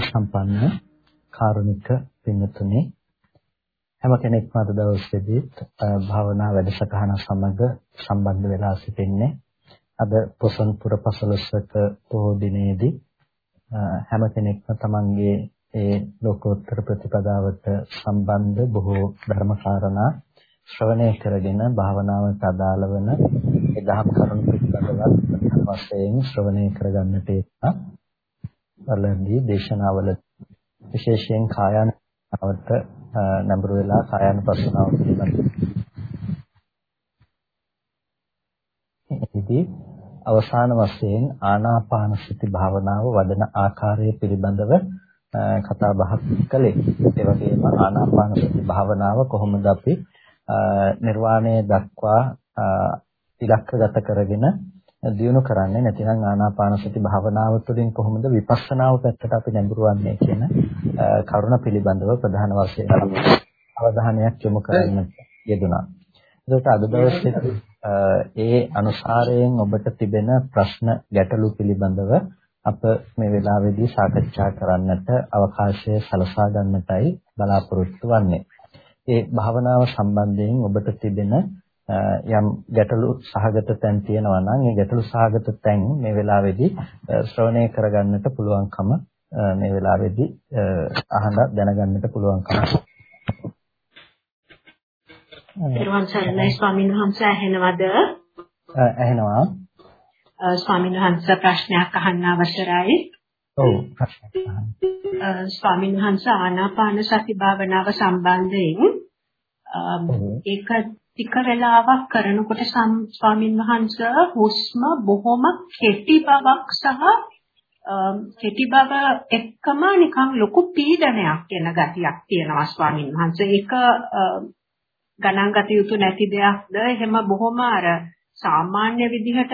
සම්පන්න කාරුණික පින්තුනේ හැම කෙනෙක්ම අද දවසේදී භාවනා වැඩසටහන සමග සම්බන්ධ වෙලා සිටින්නේ. අද පොසොන් පුර පසළොස්වක පොහොය දිනේදී හැම කෙනෙක්ම තමන්ගේ ඒ ලෝකෝත්තර ප්‍රතිපදාවට සම්බන්ධ බොහෝ ධර්ම කාරණා ශ්‍රවණය කරගෙන භාවනාවට අදාළ වන ඒ දහම් කරුණු පිළිබඳව වශයෙන් ශ්‍රවණය කරගන්නට ඒවා වලදී දේශනාවල විශේෂයෙන් කායानुපස්සනාවට නඹුරු වෙලා කායानुපස්සනාව පිළිබඳව ඉතින් අවසාන වශයෙන් ආනාපාන සති භාවනාව වඩන ආකාරය පිළිබඳව කතා බහක් කළේ. ඒ වගේම ආනාපාන සති භාවනාව කොහොමද අපි නිර්වාණය දක්වා ඉලක්කගත කරගෙන දියුණු කරන්නේ නැතිනම් ආනාපාන සති භාවනාව තුළින් කොහොමද විපස්සනාව පැත්තට අපි නැඹුරුවන්නේ කියන කරුණ පිළිබඳව ප්‍රධාන වශයෙන් අවධානයක් යොමු කරන්න යෙදුණා. ඒකට අද දවසේ ඒ අනුසාරයෙන් ඔබට තිබෙන ප්‍රශ්න ගැටලු පිළිබඳව අප මේ වෙලාවේදී සාකච්ඡා කරන්නට අවකාශය සලසා ගන්නටයි බලාපොරොත්තු වෙන්නේ. ඒ භාවනාව සම්බන්ධයෙන් ඔබට තිබෙන යම් ගැටලු සහගත තැන් තියෙනවා නම් ඒ ගැටලු සහගත තැන් මේ වෙලාවේදී ශ්‍රවණය කරගන්නට පුළුවන්කම මේ වෙලාවේදී අහන දැනගන්නට පුළුවන්කම පෙරවන් සරණයි ස්වාමීන් වහන්සේ ඇහෙනවද? ඇහෙනවා. ස්වාමීන් වහන්සේ ප්‍රශ්නයක් අහන්න අවසරයි. ඔව් ප්‍රශ්නයක් අහන්න. ස්වාමීන් වහන්සේ ආනාපාන සති භාවනාව සම්බන්ධයෙන් ඒක ටික වෙලාවක් කරනකොට ස්වාමින් වහන්සේ හුස්ම බොහොම කෙටි බවක් සහ කෙටි බව එක්කම නිකන් ලොකු පීඩනයක් එන ගතියක් තියෙනවා ස්වාමින් වහන්සේ. ඒක ගණන් ගත යුතු නැති දෙයක්ද? එහෙම බොහොම අර සාමාන්‍ය විදිහට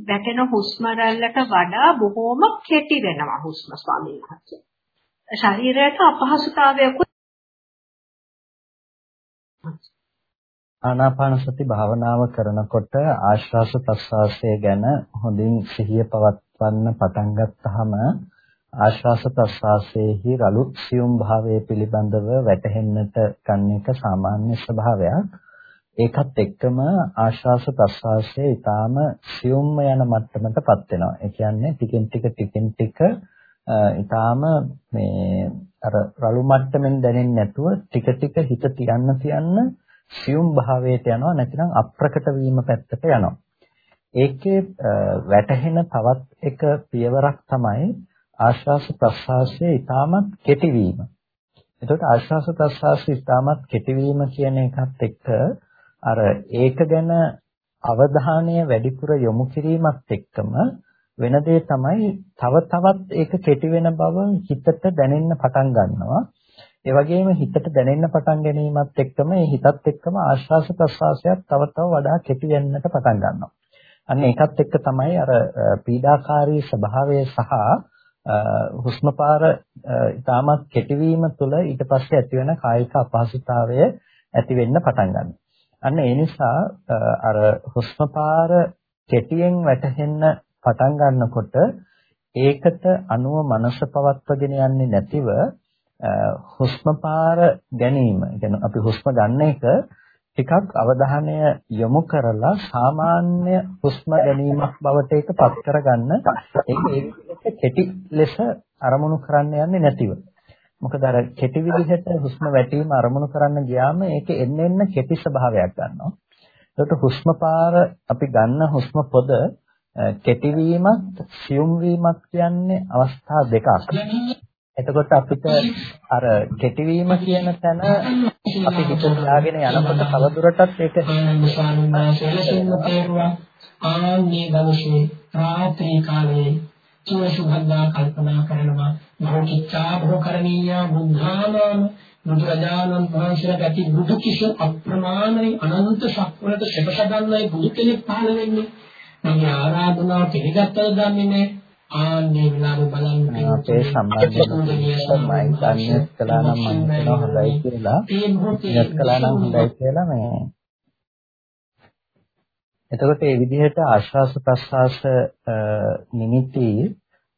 වැටෙන හුස්ම රැල්ලට වඩා බොහොම කෙටි වෙනවා හුස්ම ස්වාමීන් වහන්සේ. ශරීරයට අපහසුතාවයක් ආනාපාන සති භාවනාව කරනකොට ආශ්වාස ප්‍රශ්වාසය ගැන හොඳින් සිහිය පවත්වන්න පටන් ගත්තාම ආශ්වාස ප්‍රශ්වාසයේහි රළු සියුම් භාවයේ පිළිබඳව වැටහෙන්නට ගන්න එක සාමාන්‍ය ස්වභාවයක්. ඒකත් එක්කම ආශ්වාස ප්‍රශ්වාසයේ ඊටාම සියුම්ම යන මට්ටමකටපත් වෙනවා. ඒ කියන්නේ ටිකෙන් ටික ටිකෙන් ටික ඊටාම මේ අර රළු මට්ටමින් දැනෙන්නේ නැතුව ටික ටික හිත තියන්න තියන්න සියුම් භාවයට යනවා නැතිනම් අප්‍රකට වීම පැත්තට යනවා. ඒකේ වැටහෙන තවත් එක පියවරක් තමයි ආශ්වාස ප්‍රශ්වාසයේ ඊටමත් කෙටි වීම. එතකොට ආශ්වාස ප්‍රශ්වාසයේ ඊටමත් කෙටි වීම කියන එකත් එක්ක අර ඒක ගැන අවධානය වැඩිපුර යොමු කිරීමත් එක්කම වෙන දේ තමයි තව තවත් ඒක කෙටි වෙන බව හිතට දැනෙන්න පටන් ගන්නවා. ඒ වගේම හිතට දැනෙන්න පටන් ගැනීමත් එක්කම ඒ හිතත් එක්කම ආශ්වාස ප්‍රශ්වාසයත් තව තව වඩා කෙටි වෙන්නට පටන් ගන්නවා. අන්න ඒකත් එක්ක තමයි අර පීඩාකාරී ස්වභාවය සහ හුස්ම පාර ඊටමත් කෙටිවීම තුළ ඊට පස්සේ ඇතිවන කායික අපහසුතාවය ඇති වෙන්න පටන් ගන්නවා. අන්න ඒ නිසා අර හුස්ම පාර කෙටියෙන් වැටෙන්න පටන් ගන්නකොට ඒකට අනුව මනස පවත්වගෙන යන්නේ නැතිව හුස්ම පාර ගැනීම. කියන්නේ අපි හුස්ම ගන්න එක ටිකක් අවධානය යොමු කරලා සාමාන්‍ය හුස්ම ගැනීමක් බවට ඒක පත් කරගන්න. ඒක ඒක කෙටි ලෙස අරමුණු කරන්න යන්නේ නැතිව. මොකද අර කෙටි විදිහට හුස්ම වැටීම අරමුණු කරන්න ගියාම ඒක එන්න එන්න කෙටි ස්වභාවයක් ගන්නවා. ඒකට හුස්ම පාර අපි ගන්න හුස්ම පොද කෙටි වීමත් සියුම් වීමත් කියන්නේ අවස්ථා දෙකක්. එතකොට අපිට අර කෙටිවීම කියන තැන අපි හිත දාගෙන යනකොට තවදුරටත් ඒක ආන්නේ දවසේ රාත්‍රී කාලේ චිවසුභද්දා කල්පනා කරනවා භෞතිකා භෝකරණීය බුද්ධානම් බුදුරජාණන් වහන්සේලා ඇති බුදු කිසිම අප්‍රමාණයි අනන්ත ශක්තිවලට සෙබසගන්නයි බුදු කෙනෙක් පහළ වෙන්නේ මගේ ආරාධනාව පිළිගත්තද දන්නේ නැහැ ආන්නේ විලාම බලන්න. අපේ සම්බන්ධයෙන් සංයත් කළා නම් මම හිතනවා හොඳයි කියලා. සංයත් කළා නම් හොඳයි කියලා මේ. එතකොට මේ විදිහට ආශ්වාස ප්‍රශ්වාස නිමිති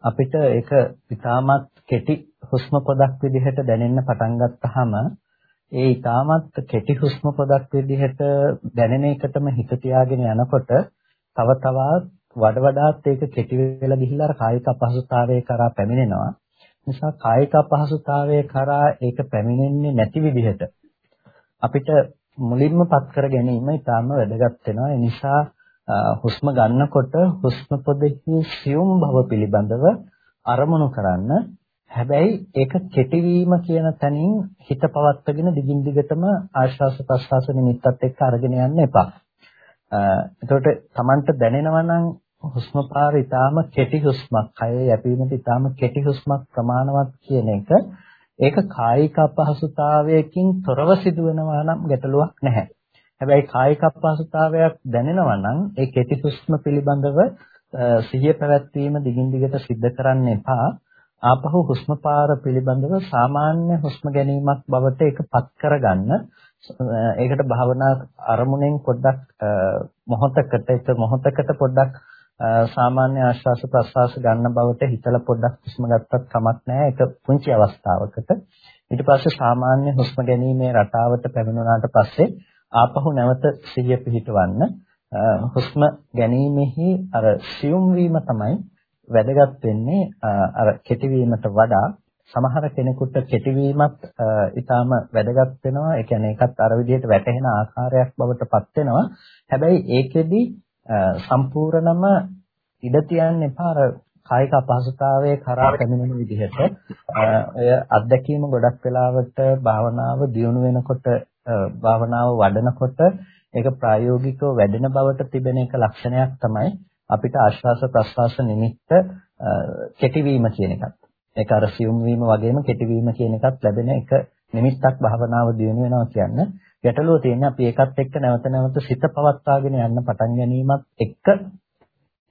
අපිට ඒක ඉතාමත් කෙටි හුස්ම පොදක් විදිහට දැනෙන්න පටන් ගත්තාම ඒ ඊටමත් කෙටි හුස්ම පොදක් විදිහට දැනෙන එකටම හිත තියාගෙන යනකොට තව තවත් වඩ වඩාත් ඒක කෙටි වෙලා ගිහිල්ලා අර කායික අපහසුතාවයේ කරා පැමිණෙනවා. නිසා කායික අපහසුතාවයේ කරා ඒක පැමිණෙන්නේ නැති විදිහට අපිට මුලින්ම පත් කර ගැනීම ඉතාම වැදගත් වෙනවා. ඒ නිසා හුස්ම ගන්නකොට හුස්ම පොදෙහි සියුම් බව පිළිබඳව අරමුණු කරන්න. හැබැයි ඒක කෙටිවීම කියන තැනින් හිත පවත්වාගෙන දිගින් දිගටම ආශ්වාස ප්‍රශ්වාස නිමිත්තත් එක්ක අරගෙන යන්න එපා. එතකොට Tamanට දැනෙනවා නම් හුස්ම පාර ඊටාම කෙටි හුස්මක්, කය යැපීමට ඊටාම කෙටි හුස්මක් ප්‍රමාණවත් කියන එක ඒක කායික අපහසුතාවයකින් තොරව සිදුවෙනවා නම් ගැටලුවක් නැහැ. හැබැයි කායික අපහසුතාවයක් දැනෙනවා නම් ඒ කෙටි හුස්ම පිළිබඳව සිහිය පැවැත්වීම දිගින් දිගට සිද්ධ කරන්න එපා. ආපහු හුස්ම පාර පිළිබඳව සාමාන්‍ය හුස්ම ගැනීමක් බවට ඒකපත් කරගන්න. ඒකට භාවනා අරමුණෙන් පොඩ්ඩක් මොහොතකට එක මොහොතකට පොඩ්ඩක් සාමාන්‍ය ආශ්වාස ප්‍රශ්වාස ගන්න බවට හිතලා පොඩ්ඩක් හුස්ම ගත්තත් කමක් නැහැ. ඒක පුංචි අවස්ථාවකට. ඊට පස්සේ සාමාන්‍ය හුස්ම ගැනීමේ රටාවට පැමිණුණාට පස්සේ ආපහු නැවත සිහිය පිහිටවන්න හුස්ම ගැනීමෙහි අර සියුම් වීම තමයි වැදගත් වෙන්නේ. අර කෙටි වීමට වඩා සමහර කෙනෙකුට කෙටි වීමත් ඊටාම වැදගත් වෙනවා. ඒ කියන්නේ ඒකත් අර විදිහට වැටහෙන ආකාරයක් බවට පත් වෙනවා. හැබැයි ඒකෙදි සම්පූර්ණම ඉඩ තියන්න එපා. අර කායික අපහසුතාවයේ කරා පැමිණෙන විදිහට. ඔය අත්දැකීම ගොඩක් වෙලාවට භාවනාව දියුණු වෙනකොට භාවනාව වඩනකොට ඒක ප්‍රායෝගිකව වැඩෙන බවට තිබෙන එක ලක්ෂණයක් තමයි අපිට ආශ්වාස ප්‍රශ්වාස නිමිත්ත කෙටිවීම කියන එකත්. ඒක අර සියුම් වීම වගේම කෙටිවීම කියන එකත් ලැබෙන එක නිමිත්තක් භාවනාව දියුණු වෙනවා කියන්නේ ගැටලුව තියෙන්නේ අපි ඒකත් එක්ක නැවත නැවත සිත පවත්වාගෙන යන්න පටන් ගැනීමත් එක්ක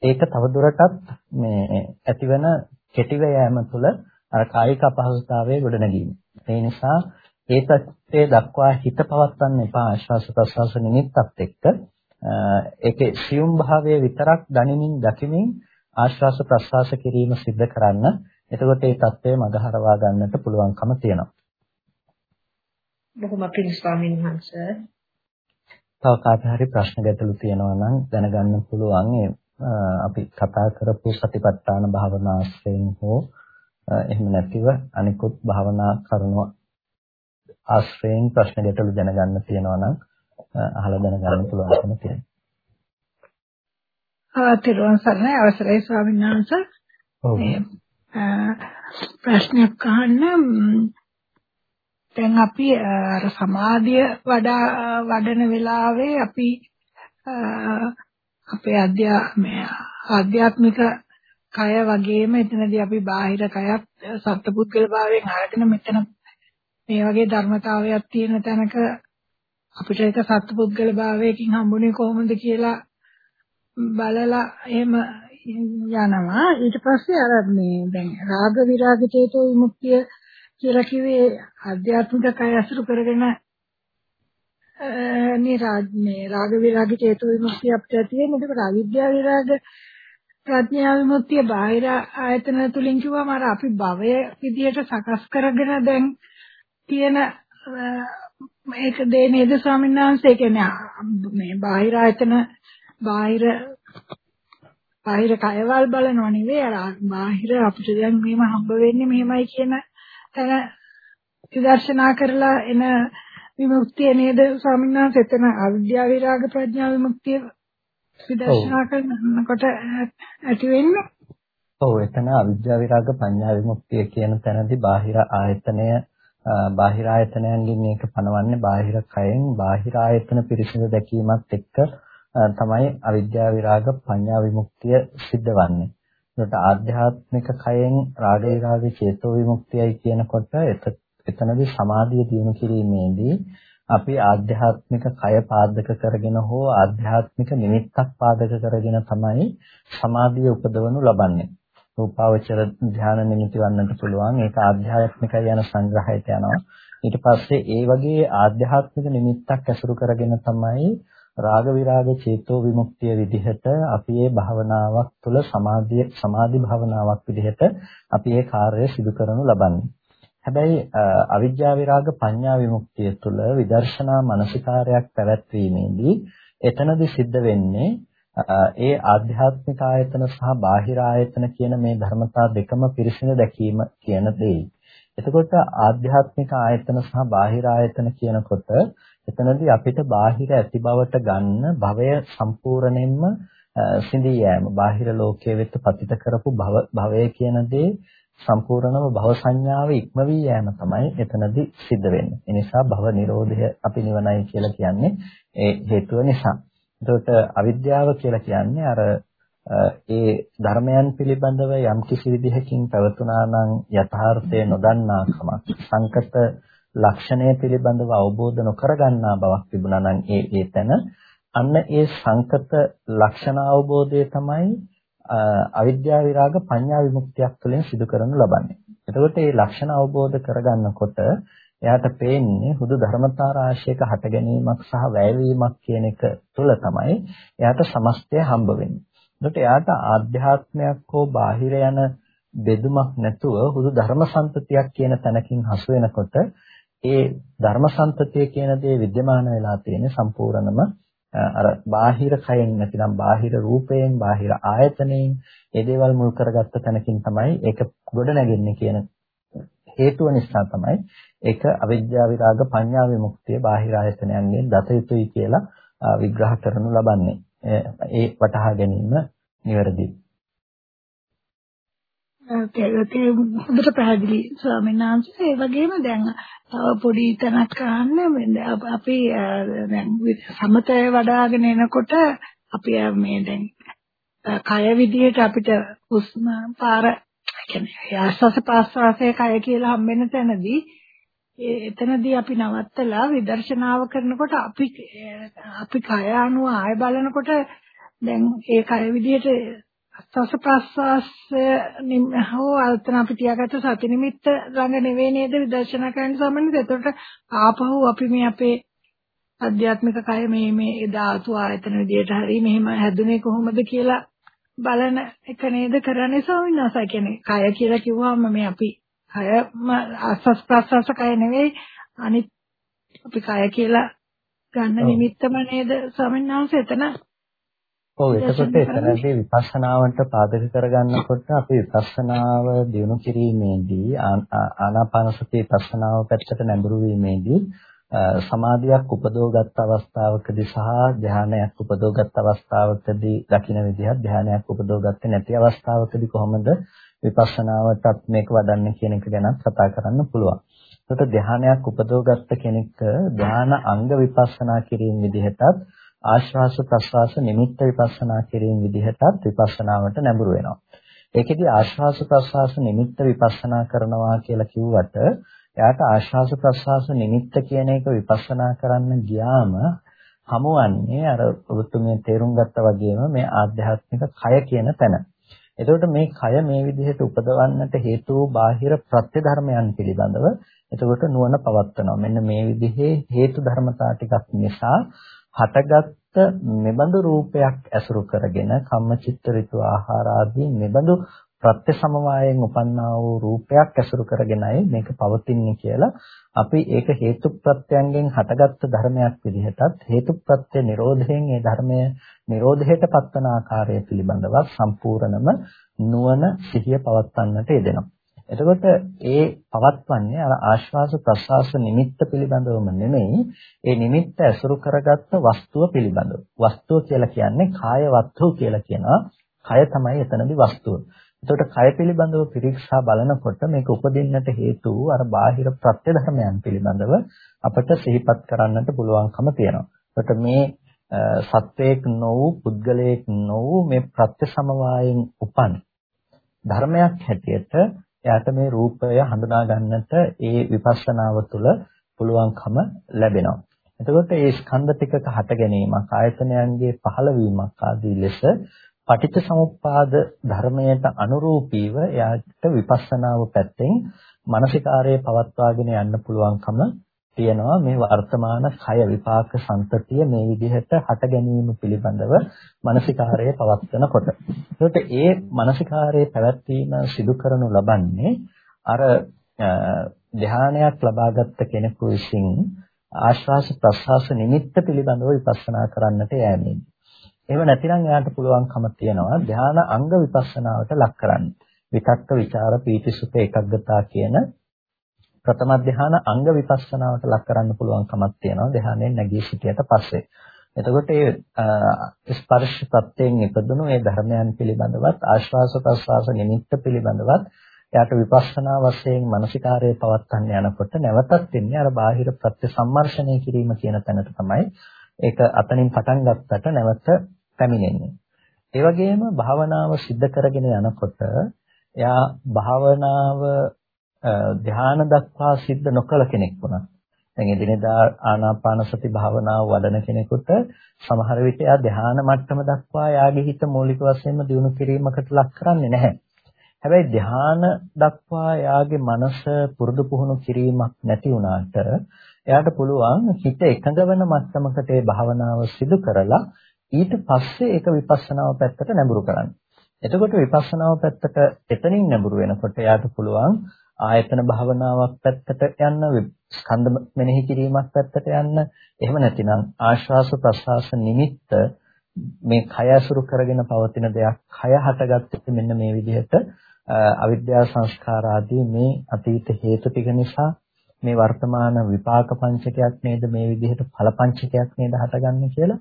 ඒක තවදුරටත් මේ ඇතිවන කෙටිව යෑම තුළ අර කායික අපහසුතාවයේ ගොඩනැගීම. ඒ නිසා ඒ தත්ත්වයේ දක්වා හිත පවත්වන්න එපා ආශ්වාස ප්‍රශ්වාස නිමිත්තත් එක්ක ඒකේ සියුම් භාවය විතරක් දනිමින් දකිමින් ආශ්වාස ප්‍රශ්වාස කිරීම සිද්ධ කරන්න. එතකොට ඒ தත්ත්වය මගහරවා ගන්නට පුළුවන්කම තියෙනවා. බොහොම පිං ස්වාමීන් වහන්සේ. තව කාට හරි ප්‍රශ්න ගැටලු තියෙනවා නම් දැනගන්න පුළුවන් අපි කතා කරපු සතිපට්ඨාන භාවනාස්යෙන් හෝ එහෙම නැතිව අනිකුත් භාවනා කරුණු ආශ්‍රයෙන් ප්‍රශ්න ගැටලු දැනගන්න තියෙනවා නම් අහලා දැනගන්න පුළුවන්කම තියෙනවා. ආ තිරුවන් සරණයි අවසරයි ස්වාමීන් වහන්සේ. ඔව්. ප්‍රශ්නයක් අහන්න දැන් අපි අර සමාධිය වඩා වඩන වෙලාවේ අපි අපේ ආධ්‍යාත්මික කය වගේම එතනදී අපි බාහිර කයත් සත්පුද්ගල භාවයෙන් අරගෙන මෙතන මේ වගේ ධර්මතාවයක් තියෙන තැනක අපිට ඒක සත්පුද්ගල භාවයකින් හම්බුනේ කොහොමද කියලා බලලා එහෙම යනවා ඊට පස්සේ අර මේ දැන් රාග විරාග චේතෝ විමුක්තිය කියලා කිව්වේ ආධ්‍යාත්මික කය අසුරු කරගෙන නිරාජ්නේ රාග විරාග චේතෝ විමුක්තිය අපිට තියෙන. ඒකට අවිද්‍යාව විරාග ප්‍රඥා විමුක්තිය බාහිර ආයතන තුලින් කිව්වම අර අපි භවය විදියට සකස් කරගෙන දැන් තියෙන මේක දෙන්නේ නේද ස්වාමීන් වහන්සේ කියන්නේ මේ බාහිර ආයතන බාහිර බාහිර කයවල් බලනව නෙවෙයි අර බාහිර අපිට දැන් මෙහෙම හම්බ වෙන්නේ මෙහෙමයි කියන තැන විදර්ශනා කරලා එන විමුක්තිය නේද? ස්වාමීන් වහන්සේ එතන අවිද්‍යාව විරාග ප්‍රඥා විමුක්තිය විදර්ශනා කරනකොට ඇති වෙන්නේ? ඔව් එතන අවිද්‍යාව විරාග ප්‍රඥා විමුක්තිය කියන තැනදී බාහිර ආයතනය බාහිර ආයතනයන්ගෙන් මේක පනවන්නේ බාහිර කයෙන්. බාහිර ආයතන පිරිසිදු දැකීමත් එක්ක තමයි අවිද්‍යාව විරාග ප්‍රඥා විමුක්තිය සිද්ධ වන්නේ. ඒකට ආධ්‍යාත්මික කයෙන් රාග විරාග චේතෝ විමුක්තියයි කියනකොට එතනදී සමාධිය දිනු කිරීමේදී අපි ආධ්‍යාත්මික කය පාදක කරගෙන හෝ ආධ්‍යාත්මික නිමිත්තක් පාදක කරගෙන තමයි සමාධිය උපදවනු ලබන්නේ. රූපාවචර ධානය නිමිති වන්නට පුළුවන්. ඒක ආධ්‍යාත්මිකයි යන සංග්‍රහයට යනවා. ඊට පස්සේ ඒ වගේ ආධ්‍යාත්මික නිමිත්තක් ඇසුරු කරගෙන තමයි රාග විරාග චේතෝ විමුක්තිය විදිහට අපි මේ භාවනාවක් තුළ සමාධිය සමාධි භාවනාවක් විදිහට අපි මේ කාර්යය සිදු කරනු ලබන්නේ. හැබැයි අවිද්‍යා විරාග පඤ්ඤා විමුක්තිය තුළ විදර්ශනා මානසිකාරයක් පැවැත්වීමේදී එතනදි සිද්ධ වෙන්නේ ඒ ආධ්‍යාත්මික ආයතන සහ බාහිර ආයතන කියන මේ ධර්මතා දෙකම පිරිසිදු දැකීම කියන දෙයි. එතකොට ආධ්‍යාත්මික ආයතන සහ බාහිර ආයතන කියනකොට එතනදී අපිට බාහිර ඇති බවට ගන්න භවය සම්පූර්ණයෙන්ම සිඳී යෑම බාහිර ලෝකයේ වෙත පතිත කරපු භව භවය කියන දේ සම්පූර්ණම භව සංඥාව ඉක්ම වී යෑම තමයි එතනදී සිද්ධ වෙන්නේ. ඒ නිසා භව නිරෝධය අපි නිවනයි කියලා කියන්නේ ඒ හේතුව නිසා. එතකොට අවිද්‍යාව කියලා කියන්නේ අර ඒ ධර්මයන් පිළිබඳව යම් කිසි විදිහකින් පැවතුනා නම් යථාර්ථය නොදන්නාකමක් සංකත ලක්ෂණය පිළිබඳව අවබෝධ නොකරගන්නා බවක් තිබුණා නම් ඒ ඒ තැන අන්න ඒ සංකත ලක්ෂණ අවබෝධය තමයි අවිද්‍යා විරාග පඤ්ඤා විමුක්තියක් තුළින් සිදු කරනු ලබන්නේ. එතකොට මේ ලක්ෂණ අවබෝධ කරගන්නකොට එයාට පේන්නේ හුදු ධර්මතා රාශියක හට ගැනීමක් සහ වැයවීමක් කියන එක තුළ තමයි එයාට සමස්තය හම්බ වෙන්නේ. එතකොට එයාට ආධ්‍යාත්මයක් හෝ බාහිර යන බෙදුමක් නැතුව හුදු ධර්ම සම්පතියක් කියන තැනකින් හසු වෙනකොට ඒ ධර්ම සම්පතිය කියන දේ विद्यमान වෙලා තියෙන සම්පූර්ණම අර බාහිර කයෙන් නැතිනම් බාහිර රූපයෙන් බාහිර ආයතනයෙන් ඒ දේවල් මුල් කරගත්ත තැනකින් තමයි ඒක ගොඩ නැගෙන්නේ කියන හේතුව නිසා තමයි ඒක අවිද්‍යා විරාග පඤ්ඤා විමුක්තිය බාහිර ආයතනයන්ගෙන් දත යුතුයි කියලා විග්‍රහ කරනු ලබන්නේ. ඒ වටහා ගැනීම නිවැරදියි. ඒක හොඳට පැහැදිලි ස්වාමීන් වහන්සේ. ඒ වගේම දැන් තව පොඩි තැනක් අහන්න අපි දැන් සමතය වඩ아가ගෙන එනකොට අපි මේ දැන් කය විදිහට අපිට හුස්ම පාර කියන්නේ ආස්වාස ප්‍රාස්වාසයේ කය කියලා හම්බෙන තැනදී එතනදී අපි නවත්තලා විදර්ශනාව කරනකොට අපි අපි කය අනුව ආය බලනකොට දැන් ඒ කය විදිහට ආස්වාස ප්‍රාස්වාසය හෝ අල්තන අපි තියාගත්ත සති නිමිත්ත ළඟ නෙවෙයි නේද විදර්ශනා කරන්න සම්බන්ධද එතකොට ආපහු අපි මේ අපේ අධ්‍යාත්මික කය මේ මේ ධාතු ආයතන විදියට හරි මෙහෙම හැදුනේ කොහොමද කියලා බලන එක නේද කරන්නේ? ස්වාමීන් වහන්සේ කියන්නේ කය කියලා කිව්වම මේ අපි කයම ආස්වාස් ප්‍රාස්වාස කය නෙවෙයි අනිත් අපි කය කියලා ගන්න නිමිත්තම නේද ස්වාමීන් වහන්සේ? එතන ඔව් එතකොට එතනදී විපස්සනාවට පාදක කරගන්නකොට අපි විපස්සනාව දියුණු කිරීමේදී ආනාපාන සති විපස්සනාව පැත්තට නැඹුරු වීමේදී සමාධියක් උපදෝගත් අවස්ථාවකදී සහ ධානයක් උපදෝගත් අවස්ථාවකදී දකින්න විදිහත් ධානයක් උපදෝගත්තේ නැති අවස්ථාවකදී කොහොමද විපස්සනාවටත් මේක වඩන්නේ කියන එක ගැන කතා කරන්න පුළුවන්. ඒකට ධානයක් උපදෝගත්ත කෙනෙක් ධාන අංග විපස්සනා කිරීම විදිහටත් ආශ්වාස ප්‍රශ්වාස නිමිත්ත විපස්සනා කිරීම විදිහටත් විපස්සනාවට නැඹුරු වෙනවා. ඒකෙදි ආශ්වාස ප්‍රශ්වාස නිමිත්ත විපස්සනා කරනවා කියලා කිව්වට එයාට ආශ්වාස ප්‍රශ්වාස නිමිත්ත කියන එක විපස්සනා කරන්න ගියාම හමුවන්නේ අර ඔබතුමිය තේරුම් ගත්තා වගේම මේ ආධ්‍යාත්මික කය කියන තැන. එතකොට මේ කය මේ විදිහට උපදවන්නට හේතු වූ බාහිර ප්‍රත්‍ය ධර්මයන් පිළිබඳව එතකොට නුවණ පවත්වනවා. මෙන්න මේ විදිහේ හේතු ධර්මතා ටිකක් නිසා හටගත්ත මෙබඳු රූපයක් ඇසුරු කරගෙන කම්මචිත්ත ඍතු ආහාර ආදී මෙබඳු ප්‍රත්‍ය සමவாயයෙන් උපන්නා වූ රූපයක් ඇසුරු කරගෙනයි මේක පවතින්නේ කියලා අපි ඒක හේතු ප්‍රත්‍යයෙන් හටගත්ත ධර්මයක් විදිහටත් හේතු ප්‍රත්‍ය නිරෝධයෙන් ඒ ධර්මය නිරෝධයට පත්වන ආකාරය පිළිබඳව සම්පූර්ණම නුවණ සිහිය පවත්වන්නට යෙදෙනවා. එතකොට ඒ පවත්වන්නේ අර ආශ්වාස ප්‍රශ්වාස නිමිත්ත පිළිබඳවම නෙමෙයි ඒ නිමිත්ත ඇසුරු කරගත්ත වස්තුව පිළිබඳව. වස්තුව කියලා කියන්නේ කාය වස්තුව කියලා කියනවා. කය තමයි එතනදී වස්තුව. එතකොට කය පිළිබඳව පිරික්සා බලනකොට මේක උපදින්නට හේතු අර බාහිර ප්‍රත්‍ය ධර්මයන් පිළිබඳව අපට සිහිපත් කරන්නට පුළුවන්කම තියෙනවා. එතකොට මේ සත්වයක් නොවු පුද්ගලයෙක් නොවු මේ ප්‍රත්‍ය සමவாயයෙන් උපන් ධර්මයක් හැටියට එයාට මේ රූපය හඳුනා ගන්නට ඒ විපස්සනාව තුළ පුළුවන්කම ලැබෙනවා. එතකොට මේ ස්කන්ධ ටිකක හට ගැනීමක් ආයතනයන්ගේ පහළවීමක් ආදී ලෙස පටිච්ච සමුප්පාද ධර්මයට අනුරූපීව එයාට විපස්සනාව පැත්තෙන් මානසිකාරයේ පවත්වාගෙන යන්න පුළුවන්කම තියෙනවා මේ වර්තමාන කය විපාක සංතතිය මේ විදිහට හට ගැනීම පිළිබඳව මානසිකාරය පවත්වනකොට. ඒකට ඒ මානසිකාරයේ පැවැත්වීම සිදු කරනු ලබන්නේ අර ධානයක් ලබාගත් කෙනෙකු විසින් ආශ්වාස ප්‍රශ්වාස නිමිත්ත පිළිබඳව විපස්සනා කරන්නට යෑමෙන්. එහෙම නැතිනම් එයාට පුළුවන්කම තියනවා ධාන අංග විපස්සනාවට ලක් කරන්න. විතක්ක ਵਿਚාර පීතිසුඛ ඒකග්ගතා කියන ප්‍රථම ධාන අංග විපස්සනාවට ලක් කරන්න පුළුවන්කමක් තියෙනවා ධානයෙන් නැගී සිටියට පස්සේ. එතකොට ඒ ස්පර්ශ ප්‍රත්‍යයෙන් ඉපදුණු ඒ ධර්මයන් පිළිබඳවත් ආශ්වාස ප්‍රශ්වාස නිමිත්ත පිළිබඳවත් එයාට විපස්සනා වශයෙන් මානසිකාරයේ පවත්වන්න යනකොට නැවතත් එන්නේ අර බාහිර ප්‍රත්‍ය සම්මර්ෂණය කිරීම කියන තැනට තමයි ඒක අතනින් පටන් ගත්තට නැවත පැමිණෙන්නේ. ඒ වගේම භාවනාව સિદ્ધ කරගෙන යනකොට එයා භාවනාව ධාන දක්වා සිද්ධ නොකළ කෙනෙක් වුණා. දැන් එදිනෙදා ආනාපාන සති භාවනාව වඩන කෙනෙකුට සමහර විට යා ධාන මට්ටම දක්වා යාගේ හිත මූලික වශයෙන්ම දියුණු කිරීමකට ලක් කරන්නේ නැහැ. හැබැයි ධාන දක්වා යාගේ මනස පුරුදු පුහුණු කිරීමක් නැති වුණාට එයාට පුළුවන් හිත එකඟ වෙන මට්ටමකට ඒ භාවනාව සිදු කරලා ඊට පස්සේ ඒක විපස්සනාව පැත්තට නැඹුරු කරන්න. එතකොට විපස්සනාව පැත්තට එතනින් නැඹුරු වෙනකොට එයාට පුළුවන් ආයතන භාවනාවක් පැත්තට යන්න ස්කන්ධ මෙනෙහි කිරීමක් පැත්තට යන්න. එහෙම නැතිනම් ආශ්වාස ප්‍රශ්වාස නිමිත්ත මේ කය අසුරු කරගෙන පවතින දෙයක් කය හටගත්තේ මෙන්න මේ විදිහට අවිද්‍යා සංස්කාර ආදී මේ අතීත හේතු ටික නිසා මේ වර්තමාන විපාක පංචකයක් නේද මේ විදිහට ඵල පංචකයක් නේද හටගන්නේ කියලා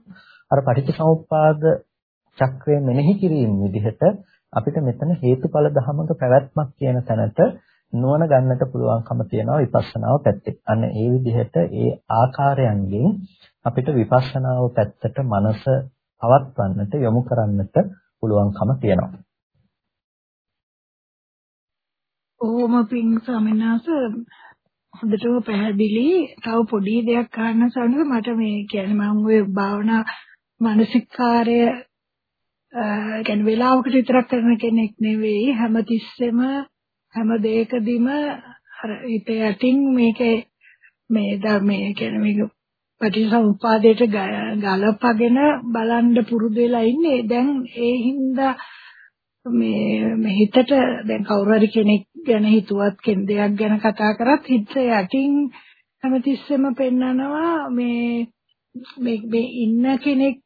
අර පටිච්චසමුප්පාද චක්‍රය මෙනෙහි කිරීම විදිහට අපිට මෙතන හේතුඵල ධමක පැවැත්මක් කියන තැනට නුවණ ගන්නට පුළුවන්කම තියෙනවා විපස්සනාව පැත්තේ. අන්න ඒ විදිහට ඒ ආකාරයන්ගෙන් අපිට විපස්සනාව පැත්තට මනස පවත්වන්නට යොමු කරන්නට පුළුවන්කම තියෙනවා. ඕම පිං ස්වාමීන් වහන්සේ හොඳටම පැහැදිලි. තව පොඩි දෙයක් අහන්න සනද මට මේ කියන්නේ මම ඔය භාවනා මානසිකාර්ය කියන්නේ වේලාවකට විතරක් කරන කෙනෙක් නෙවෙයි හැමතිස්සෙම හැම දෙයකදීම අර හිත යටින් මේකේ මේ ධර්මයේ කියන්නේ මේක පටිසමුපාදයට ගලපගෙන බලන්න පුරුදු වෙලා ඉන්නේ. දැන් ඒ හින්දා මේ මේ හිතට දැන් කවුරු හරි කෙනෙක් ගැන හිතුවත් කෙන දෙයක් ගැන කතා කරත් හිත යටින් හැමතිස්සෙම පෙන්නනවා මේ මේ මේ ඉන්න කෙනෙක්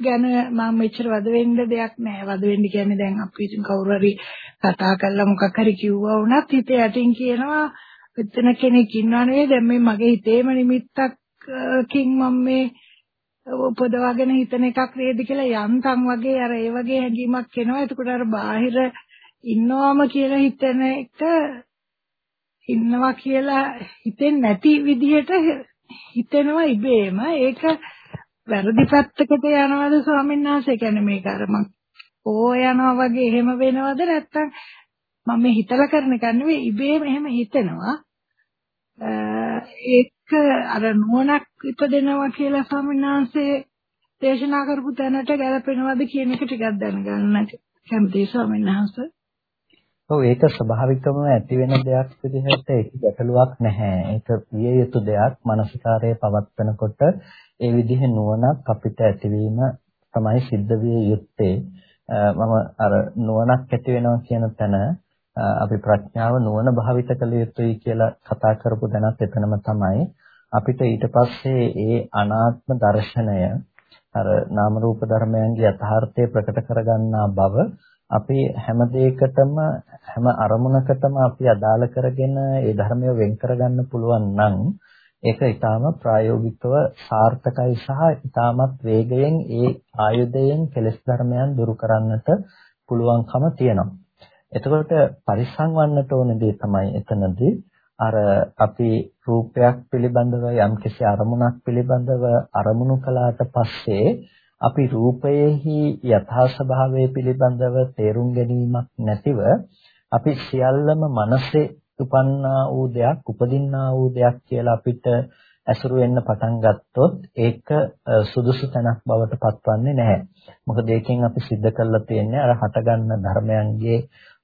ගැන මම මෙච්චර වද වෙන්න දෙයක් නැහැ වද වෙන්න කියන්නේ දැන් අපි ඉතින් කවුරු හරි කතා කරලා මොකක් හරි කිව්වා වුණත් හිත යටින් කියනවා මෙතන කෙනෙක් ඉන්නව නෙවෙයි දැන් මේ මගේ හිතේම නිමිත්තක්කින් මම මේ උපදවාගෙන හිතන එකක් නේද කියලා යන්තම් වගේ අර ඒ වගේ හැඟීමක් එනවා. එතකොට අර බාහිර ඉන්නවම කියලා හිතන එක ඉන්නවා කියලා හිතෙන්නේ නැති විදිහට හිතෙනවා ඉබේම. ඒක වැරදි පැත්තකට යනවද ස්වාමීන් වහන්සේ? කියන්නේ මේක අර මං ඕ යනවා වගේ එහෙම වෙනවද නැත්නම් මම මේ හිතලා කරන එක නෙවෙයි ඉබේම එහෙම හිතෙනවා. ඒක අර නුවණක් ඉපදෙනවා කියලා ස්වාමිනාංශයේ දේශනා කරපු තැනට ගැලපෙනවද කියන එක ටිකක් දැනගන්න කැමතියි ස්වාමිනාංශ. ඔව් ඒක ස්වභාවිකවම ඇති වෙන දෙයක් විදිහට ඒක ගැටලුවක් නැහැ. ඒක පිය යුතු දෙයක්. මානසිකාරයේ පවත්වනකොට ඒ විදිහේ නුවණක් අපිට ඇතිවීම තමයි සිද්ධ විය යුත්තේ. මම අර නුවණක් ඇති වෙනවා කියන තැන අපි ප්‍රඥාව නුවණ භාවිත කළ යුතුයි කියලා කතා කරපු දැනත් එතනම තමයි අපිට ඊට පස්සේ ඒ අනාත්ම දර්ශනය අර නාම රූප ධර්මයන්ගේ යථාර්ථය ප්‍රකට කරගන්නා බව අපි හැම දෙයකටම හැම අරමුණකටම අපි අදාළ කරගෙන ඒ ධර්මය වෙන් කරගන්න පුළුවන් නම් ඒක ඊටාම ප්‍රායෝගිකව සාර්ථකයි සහ ඊටාමත් වේගයෙන් ඒ ආයුධයෙන් කෙලෙස් ධර්මයන් දුරු කරන්නට පුළුවන්කම තියෙනවා. එතකොට පරිස්සම් වන්නට ඕන දේ තමයි එතනදී අර අපි රූපයක් පිළිබඳව යම්කිසි අරමුණක් පිළිබඳව අරමුණු කළාට පස්සේ අපි රූපයේහි යථා ස්වභාවය පිළිබඳව තේරුම් ගැනීමක් නැතිව අපි සියල්ලම මනසේ උපන්නා වූ දෙයක් උපදින්නා වූ දෙයක් කියලා අපිට ඇසුරු වෙන්න පටන් ගත්තොත් ඒක සුදුසු තැනක් බවට පත්වන්නේ නැහැ. මොකද ඒකෙන් අපි सिद्ध කරලා තියෙන්නේ අර හටගන්න ධර්මයන්ගේ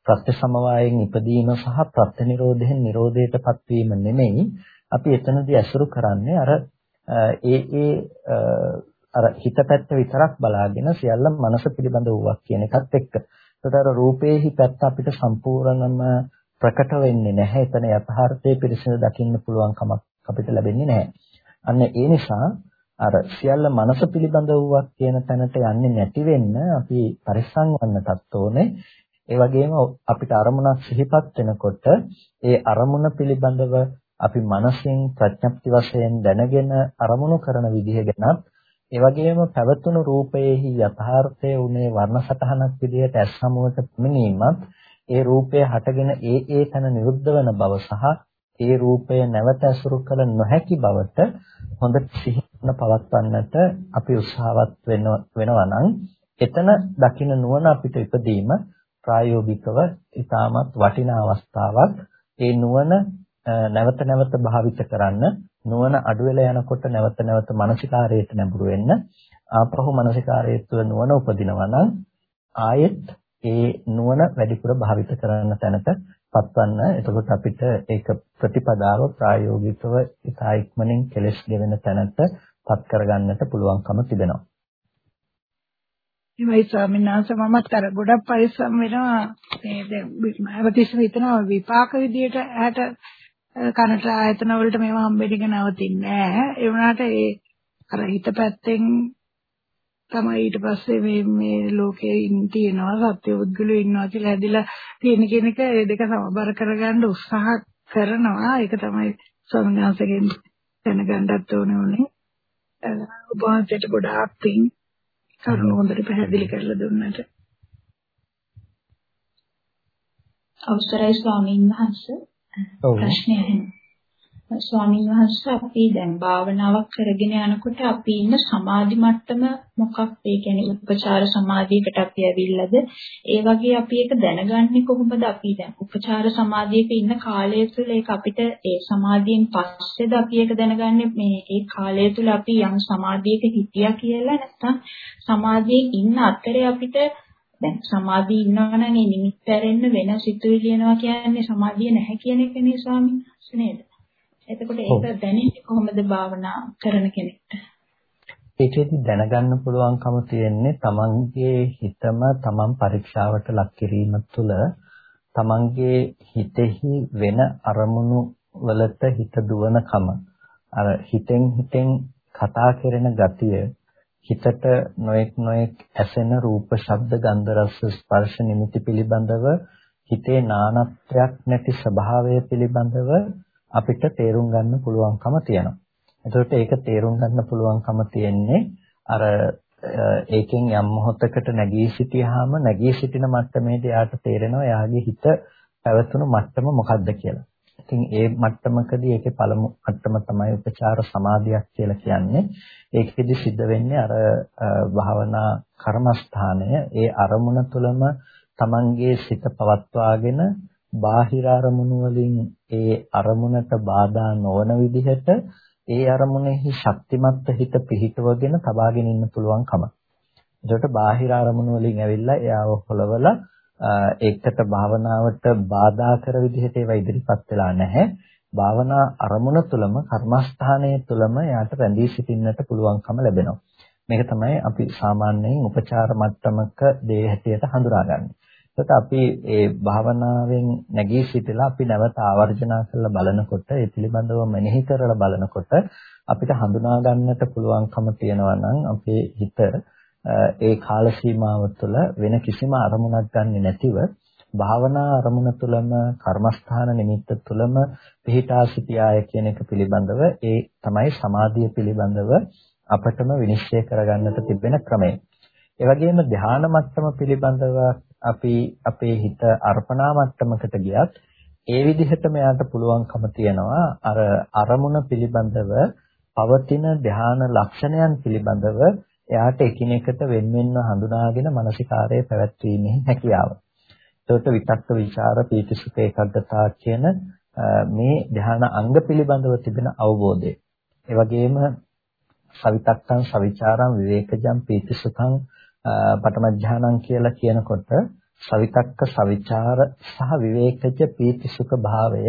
ප්‍රත්‍ය සමவாயයෙන් ඉපදීම සහ ප්‍රත්‍ය නිරෝධයෙන් නිරෝධයට පත්වීම නෙමෙයි. අපි එතනදී ඇසුරු කරන්නේ අර ඒ ඒ අර හිත පැත්ත විතරක් බලාගෙන සියල්ල මනස පිළිබඳ වූවක් කියන එකත් එක්ක. ඒකට අර රූපේහි පැත්ත අපිට සම්පූර්ණම ප්‍රකට වෙන්නේ නැහැ. එතන යථාර්ථයේ පිරිසිදු දකින්න පුළුවන් කමක් අපිට ලැබෙන්නේ නැහැ. අන්න ඒ නිසා අර සියල්ල මනස පිළිබඳ වූවක් කියන තැනට යන්නේ නැති වෙන්න අපි පරිස්සම් වන්නටත් ඕනේ. ඒ වගේම අපිට අරමුණක් සිහිපත් වෙනකොට ඒ අරමුණ පිළිබඳව අපි මනසින් ප්‍රඥප්ති වශයෙන් දැනගෙන අරමුණු කරන විදිහ ගැනත් ඒ වගේම පැවතුණු රූපයේහි යථාර්ථය උනේ වර්ණ සටහනක් විදිහට ඇස් සමුවට පැමිණීමත් ඒ රූපය හටගෙන ඒ ඒ තැන නිරුද්ධ වෙන බව සහ ඒ රූපය නැවත අසුරු කළ නොහැකි බවට හොඳ සිහින පවත්වන්නට අපි උත්සාහවත් වෙනවා නම් එතන දකින්න නුවණ අපිට ඉදීම ප්‍රායෝගිකව ඉතාමත් වටිනා අවස්ථාවක්. ඒ නුවණ නැවත නැවත භාවිත කරන්න නුවණ අඩු වෙලා යනකොට නැවත නැවත මානසිකාරයට නැඹුරු වෙන්න ආපහු මානසිකාරයේ තුළ නුවණ උපදිනවා නම් ආයෙත් ඒ නුවණ වැඩිපුර භාවිත කරන්න තැනට පත්වන්න එතකොට අපිට ඒක ප්‍රතිපදාව ප්‍රායෝගිකව ඉතා ඉක්මනින් කෙලස් ගෙවෙන තැනට පත් කරගන්නට පුළුවන්කම තිබෙනවා. ඒවයි ස්වාමීන් වහන්සේ මමත් අර ගොඩක් පරිස්සම් වෙනවා මේ දැන් මම තිස්සම හිතනවා විපාක විදියට ඇහැට කනට ආයතන වලට මේවා හම්බෙන්න එක නවතින්නේ නැහැ. ඒ වුණාට ඒ අර හිත පැත්තෙන් තමයි ඊට පස්සේ මේ මේ ලෝකේ ඉන්න තියෙනවා සත්‍ය පුද්ගලයෝ ඉන්නවා කියලා හැදිලා තියෙන කෙනෙක් ඒ දෙක සමබර කරගන්න උත්සාහ කරනවා. ඒක තමයි ස්වාමීන් වහන්සේගෙන් දැනගන්නත් ඕනේ උනේ. ඔබ වහන්සේට ගොඩාක් පිං කරුණු හොඳට පැහැදිලි කරලා දුන්නට. අවසරයි ස්වාමීන් වහන්සේ ප්‍රශ්නය අහන්න. ස්වාමීන් වහන්සේ අපි දැන් භාවනාවක් කරගෙන යනකොට අපි ඉන්න සමාධි මට්ටම මොකක්ද? ඒ කියන්නේ උපචාර සමාධියකට අපි ඇවිල්ලාද? ඒ වගේ අපි ඒක දැනගන්නේ කොහොමද? අපි දැන් උපචාර සමාධියක ඉන්න කාලය තුළ ඒක අපිට ඒ සමාධියෙන් පස්සේද අපි ඒක දැනගන්නේ මේ ඒ කාලය තුළ අපි යම් සමාධියක හිටියා කියලා නැත්නම් සමාධියෙන් ඉන්න අතරේ අපිට දැන් සමාධිය ඉන්නවා නම් ඒ නිමිත්ත ඇරෙන්න වෙන සිතුවිලි එනවා කියන්නේ සමාධිය නැහැ කියන එක නේ ස්වාමීන් වහන්සේ නේද? එතකොට ඒක දැනෙන්නේ කොහොමද භාවනා කරන කෙනෙක්ට? ඒකෙදි දැනගන්න පුළුවන්කම තියෙන්නේ තමන්ගේ හිතම තමන් පරීක්ෂාවට ලක් කිරීම තුළ තමන්ගේ හිතෙහි වෙන අරමුණු වලට හිත දුවනකම අර හිතෙන් හිතෙන් කතා කරන ගතිය හිතට නොඑක් නොඑක් ඇසෙන රූප, ශබ්ද, ගන්ධ, රස, ස්පර්ශ නිමිති පිළිබඳව හිතේ නානත්වයක් නැති ස්වභාවය පිළිබඳව අපිට තේරුම් ගන්න පුළුවන්කම තියෙනවා. එතකොට ඒක තේරුම් ගන්න පුළුවන්කම තියෙන්නේ අර ඒකෙන් යම් මොහොතකට නැගී සිටියාම නැගී සිටින මට්ටමේදී යාට තේරෙනවා යාගේ හිත පැවතුණු මට්ටම මොකක්ද කියලා. ඉතින් ඒ මට්ටමකදී ඒකේ පළමු මට්ටම තමයි උපචාර සමාධියක් කියලා කියන්නේ. ඒකෙදි සිද්ධ වෙන්නේ අර භාවනා කර්මස්ථානය ඒ අරමුණ තුළම Tamanගේ සිත පවත්වාගෙන බාහිර අරමුණු වලින් ඒ අරමුණට බාධා නොවන විදිහට ඒ අරමුණෙහි ශක්තිමත් හිත පිහිටවගෙන තබාගෙන ඉන්න පුළුවන්කම. එතකොට බාහිර අරමුණු වලින් ඇවිල්ලා එයාව හොලවලා ඒකට භාවනාවට බාධා කර විදිහට ඒවා ඉදිරිපත් වෙලා නැහැ. භාවනා අරමුණ තුළම කර්මස්ථානයේ තුළම යාට රැඳී සිටින්නට පුළුවන්කම ලැබෙනවා. මේක තමයි අපි සාමාන්‍යයෙන් උපචාර මට්ටමක දේ හැටියට හඳුනාගන්නේ. ඒකට අපි ඒ භාවනාවෙන් නැගී සිටලා අපි නැවත ආවර්ජනා කරලා බලනකොට ඒ පිළිබඳව මෙනෙහි කරලා බලනකොට අපිට හඳුනා ගන්නට පුළුවන්කම තියෙනවා නම් අපේ හිත ඒ කාල සීමාව තුළ වෙන කිසිම අරමුණක් ගන්නෙ නැතිව භාවනා අරමුණ තුළම කර්මස්ථාන නිමිත්ත තුළම පිහිටා සිටියාය කියන එක පිළිබඳව ඒ තමයි සමාධිය පිළිබඳව අපටම විනිශ්චය කරගන්නට තිබෙන ක්‍රමය. ඒ වගේම ධානා මට්ටම පිළිබඳව අපි අපේ හිත අර්පණා මට්ටමකට ගියත් ඒ විදිහටම යාට පුළුවන්කම තියනවා අර අරමුණ පිළිබඳව පවතින ධාන ලක්ෂණයන් පිළිබඳව එයාට එකිනෙකට වෙන්වෙන්ව හඳුනාගෙන මානසිකාරය පැවැත්වීමේ හැකියාව. ඒකට විතක්ක ਵਿਚාර පීතිසුඛ ඒකග්ගතා කියන මේ ධ්‍යාන අංග පිළිබඳව තිබෙන අවබෝධය. ඒ වගේම සවිතක්කං සවිචාරං විවේකජං පීතිසුඛං පඨම ධ්‍යානං කියලා කියනකොට සවිතක්ක සවිචාර සහ විවේකජ පීතිසුඛ භාවය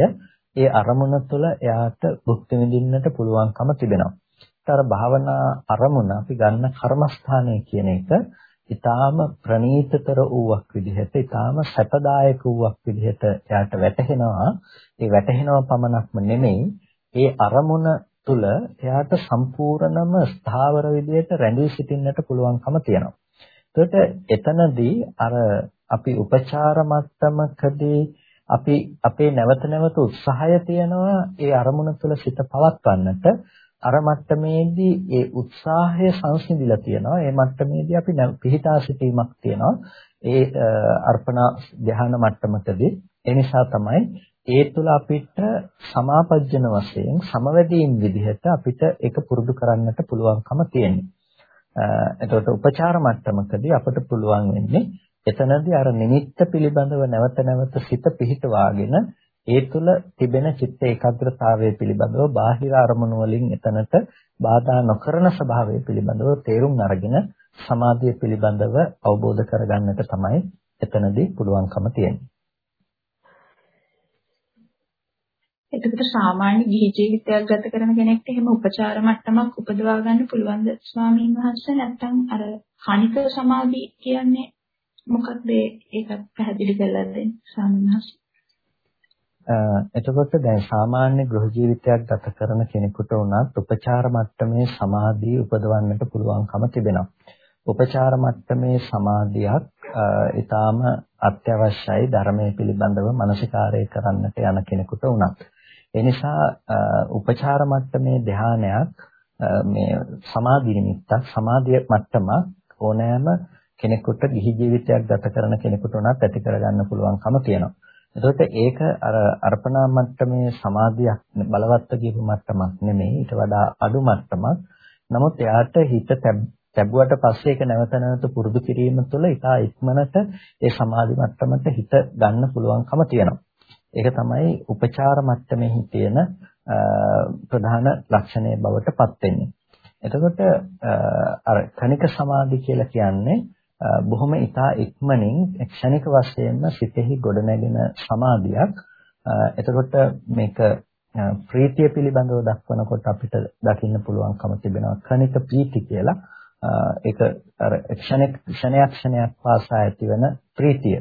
ඒ අරමුණ තුළ එයාට භුක්ති විඳින්නට පුළුවන්කම තිබෙනවා. අර භාවනා අරමුණ අපි ගන්න කර්මස්ථානය කියන එක ඊටාම ප්‍රණීතතර වූවක් විදිහට ඊටාම සැපදායක වූවක් විදිහට එයාට වැටහෙනවා ඒ වැටහෙනව පමණක්ම නෙමෙයි ඒ අරමුණ තුල එයාට සම්පූර්ණම ස්ථාවර විදිහට රැඳී සිටින්නට පුළුවන්කම තියෙනවා. එතකොට එතනදී අර අපි උපචාර මට්ටමකදී අපි අපේ නැවත නැවත උත්සාහය තියනවා ඒ අරමුණ තුළ සිත පවත්වන්නට අර මට්ටමේදී ඒ උත්සාහය සංසිඳිලා තියෙනවා. ඒ මට්ටමේදී අපි පිහිටා සිටීමක් තියෙනවා. ඒ අර්පණ ධ්‍යාන මට්ටමකදී. ඒ නිසා තමයි ඒ තුළ අපිට සමාපජ්ජන වශයෙන් සමවැදීම් විදිහට අපිට ඒක පුරුදු කරන්නට පුළුවන්කම තියෙන්නේ. එතකොට උපචාර මට්ටමකදී අපිට පුළුවන් වෙන්නේ එතනදී අර නිමිත්ත පිළිබඳව නැවත නැවත සිත පිහිටවාගෙන ඒ තුළ තිබෙන චිත්ත ඒකාග්‍රතාවය පිළිබඳව බාහිර අරමුණු වලින් එතනට බාධා නොකරන ස්වභාවය පිළිබඳව තේරුම් අරගෙන සමාධිය පිළිබඳව අවබෝධ කරගන්නට තමයි එතනදී පුළුවන්කම තියෙන්නේ. එතකොට සාමාන්‍ය ගිහි ජීවිතයක් ගත කරන කෙනෙක්ට එහෙම උපචාර මට්ටමක් උපදවා ගන්න පුළුවන්ද ස්වාමීන් වහන්සේ? නැත්නම් අර කණික සමාධි කියන්නේ මොකක්ද? ඒක පැහැදිලි කරලා දෙන්න ස්වාමීන් වහන්සේ. එතකොට දැන් සාමාන්‍ය ගෘහ ජීවිතයක් ගත කරන කෙනෙකුට උනත් උපචාර මට්ටමේ සමාධිය උපදවන්නට පුළුවන්කම තිබෙනවා. උපචාර මට්ටමේ සමාධියක් ඊටාම අත්‍යවශ්‍යයි ධර්මයේ පිළිබඳව මනසිකාරය කරන්නට යන කෙනෙකුට උනත්. ඒ නිසා උපචාර මට්ටමේ ධානයක් මේ සමාධි නිමිත්තක් සමාධිය මට්ටමක් ඕනෑම කෙනෙකුට ගිහි ජීවිතයක් ගත කරන කෙනෙකුට උනත් ඇති කරගන්න පුළුවන්කම තියෙනවා. එතකොට ඒක අර අර්පණා මට්ටමේ සමාධියක් බලවත්ව කියපු මට්ටමක් නෙමෙයි ඊට වඩා අඩු මට්ටමක්. නමුත් එයාට හිත ලැබුවට පස්සේ ඒක නැවත නැවත පුරුදු කිරීම තුළ ඉතා ඉක්මනට ඒ සමාධි මට්ටමට හිත ගන්න පුළුවන්කම තියෙනවා. ඒක තමයි උපචාර මට්ටමේ තියෙන ප්‍රධාන ලක්ෂණය බවට පත් වෙන්නේ. එතකොට අර කණික සමාධි කියලා කියන්නේ බොහොම ඊටා ඉක්මනින් ක්ෂණික වශයෙන්ම සිතෙහි ගොඩනැගෙන සමාධියක්. එතකොට මේක ප්‍රීතිය පිළිබඳව දක්වනකොට අපිට දකින්න පුළුවන්කම තිබෙනවා කණික ප්‍රීති කියලා. ඒක අර ක්ෂණික ක්ෂණයක් ක්ෂණයක් පාසා ඇතිවන ප්‍රීතිය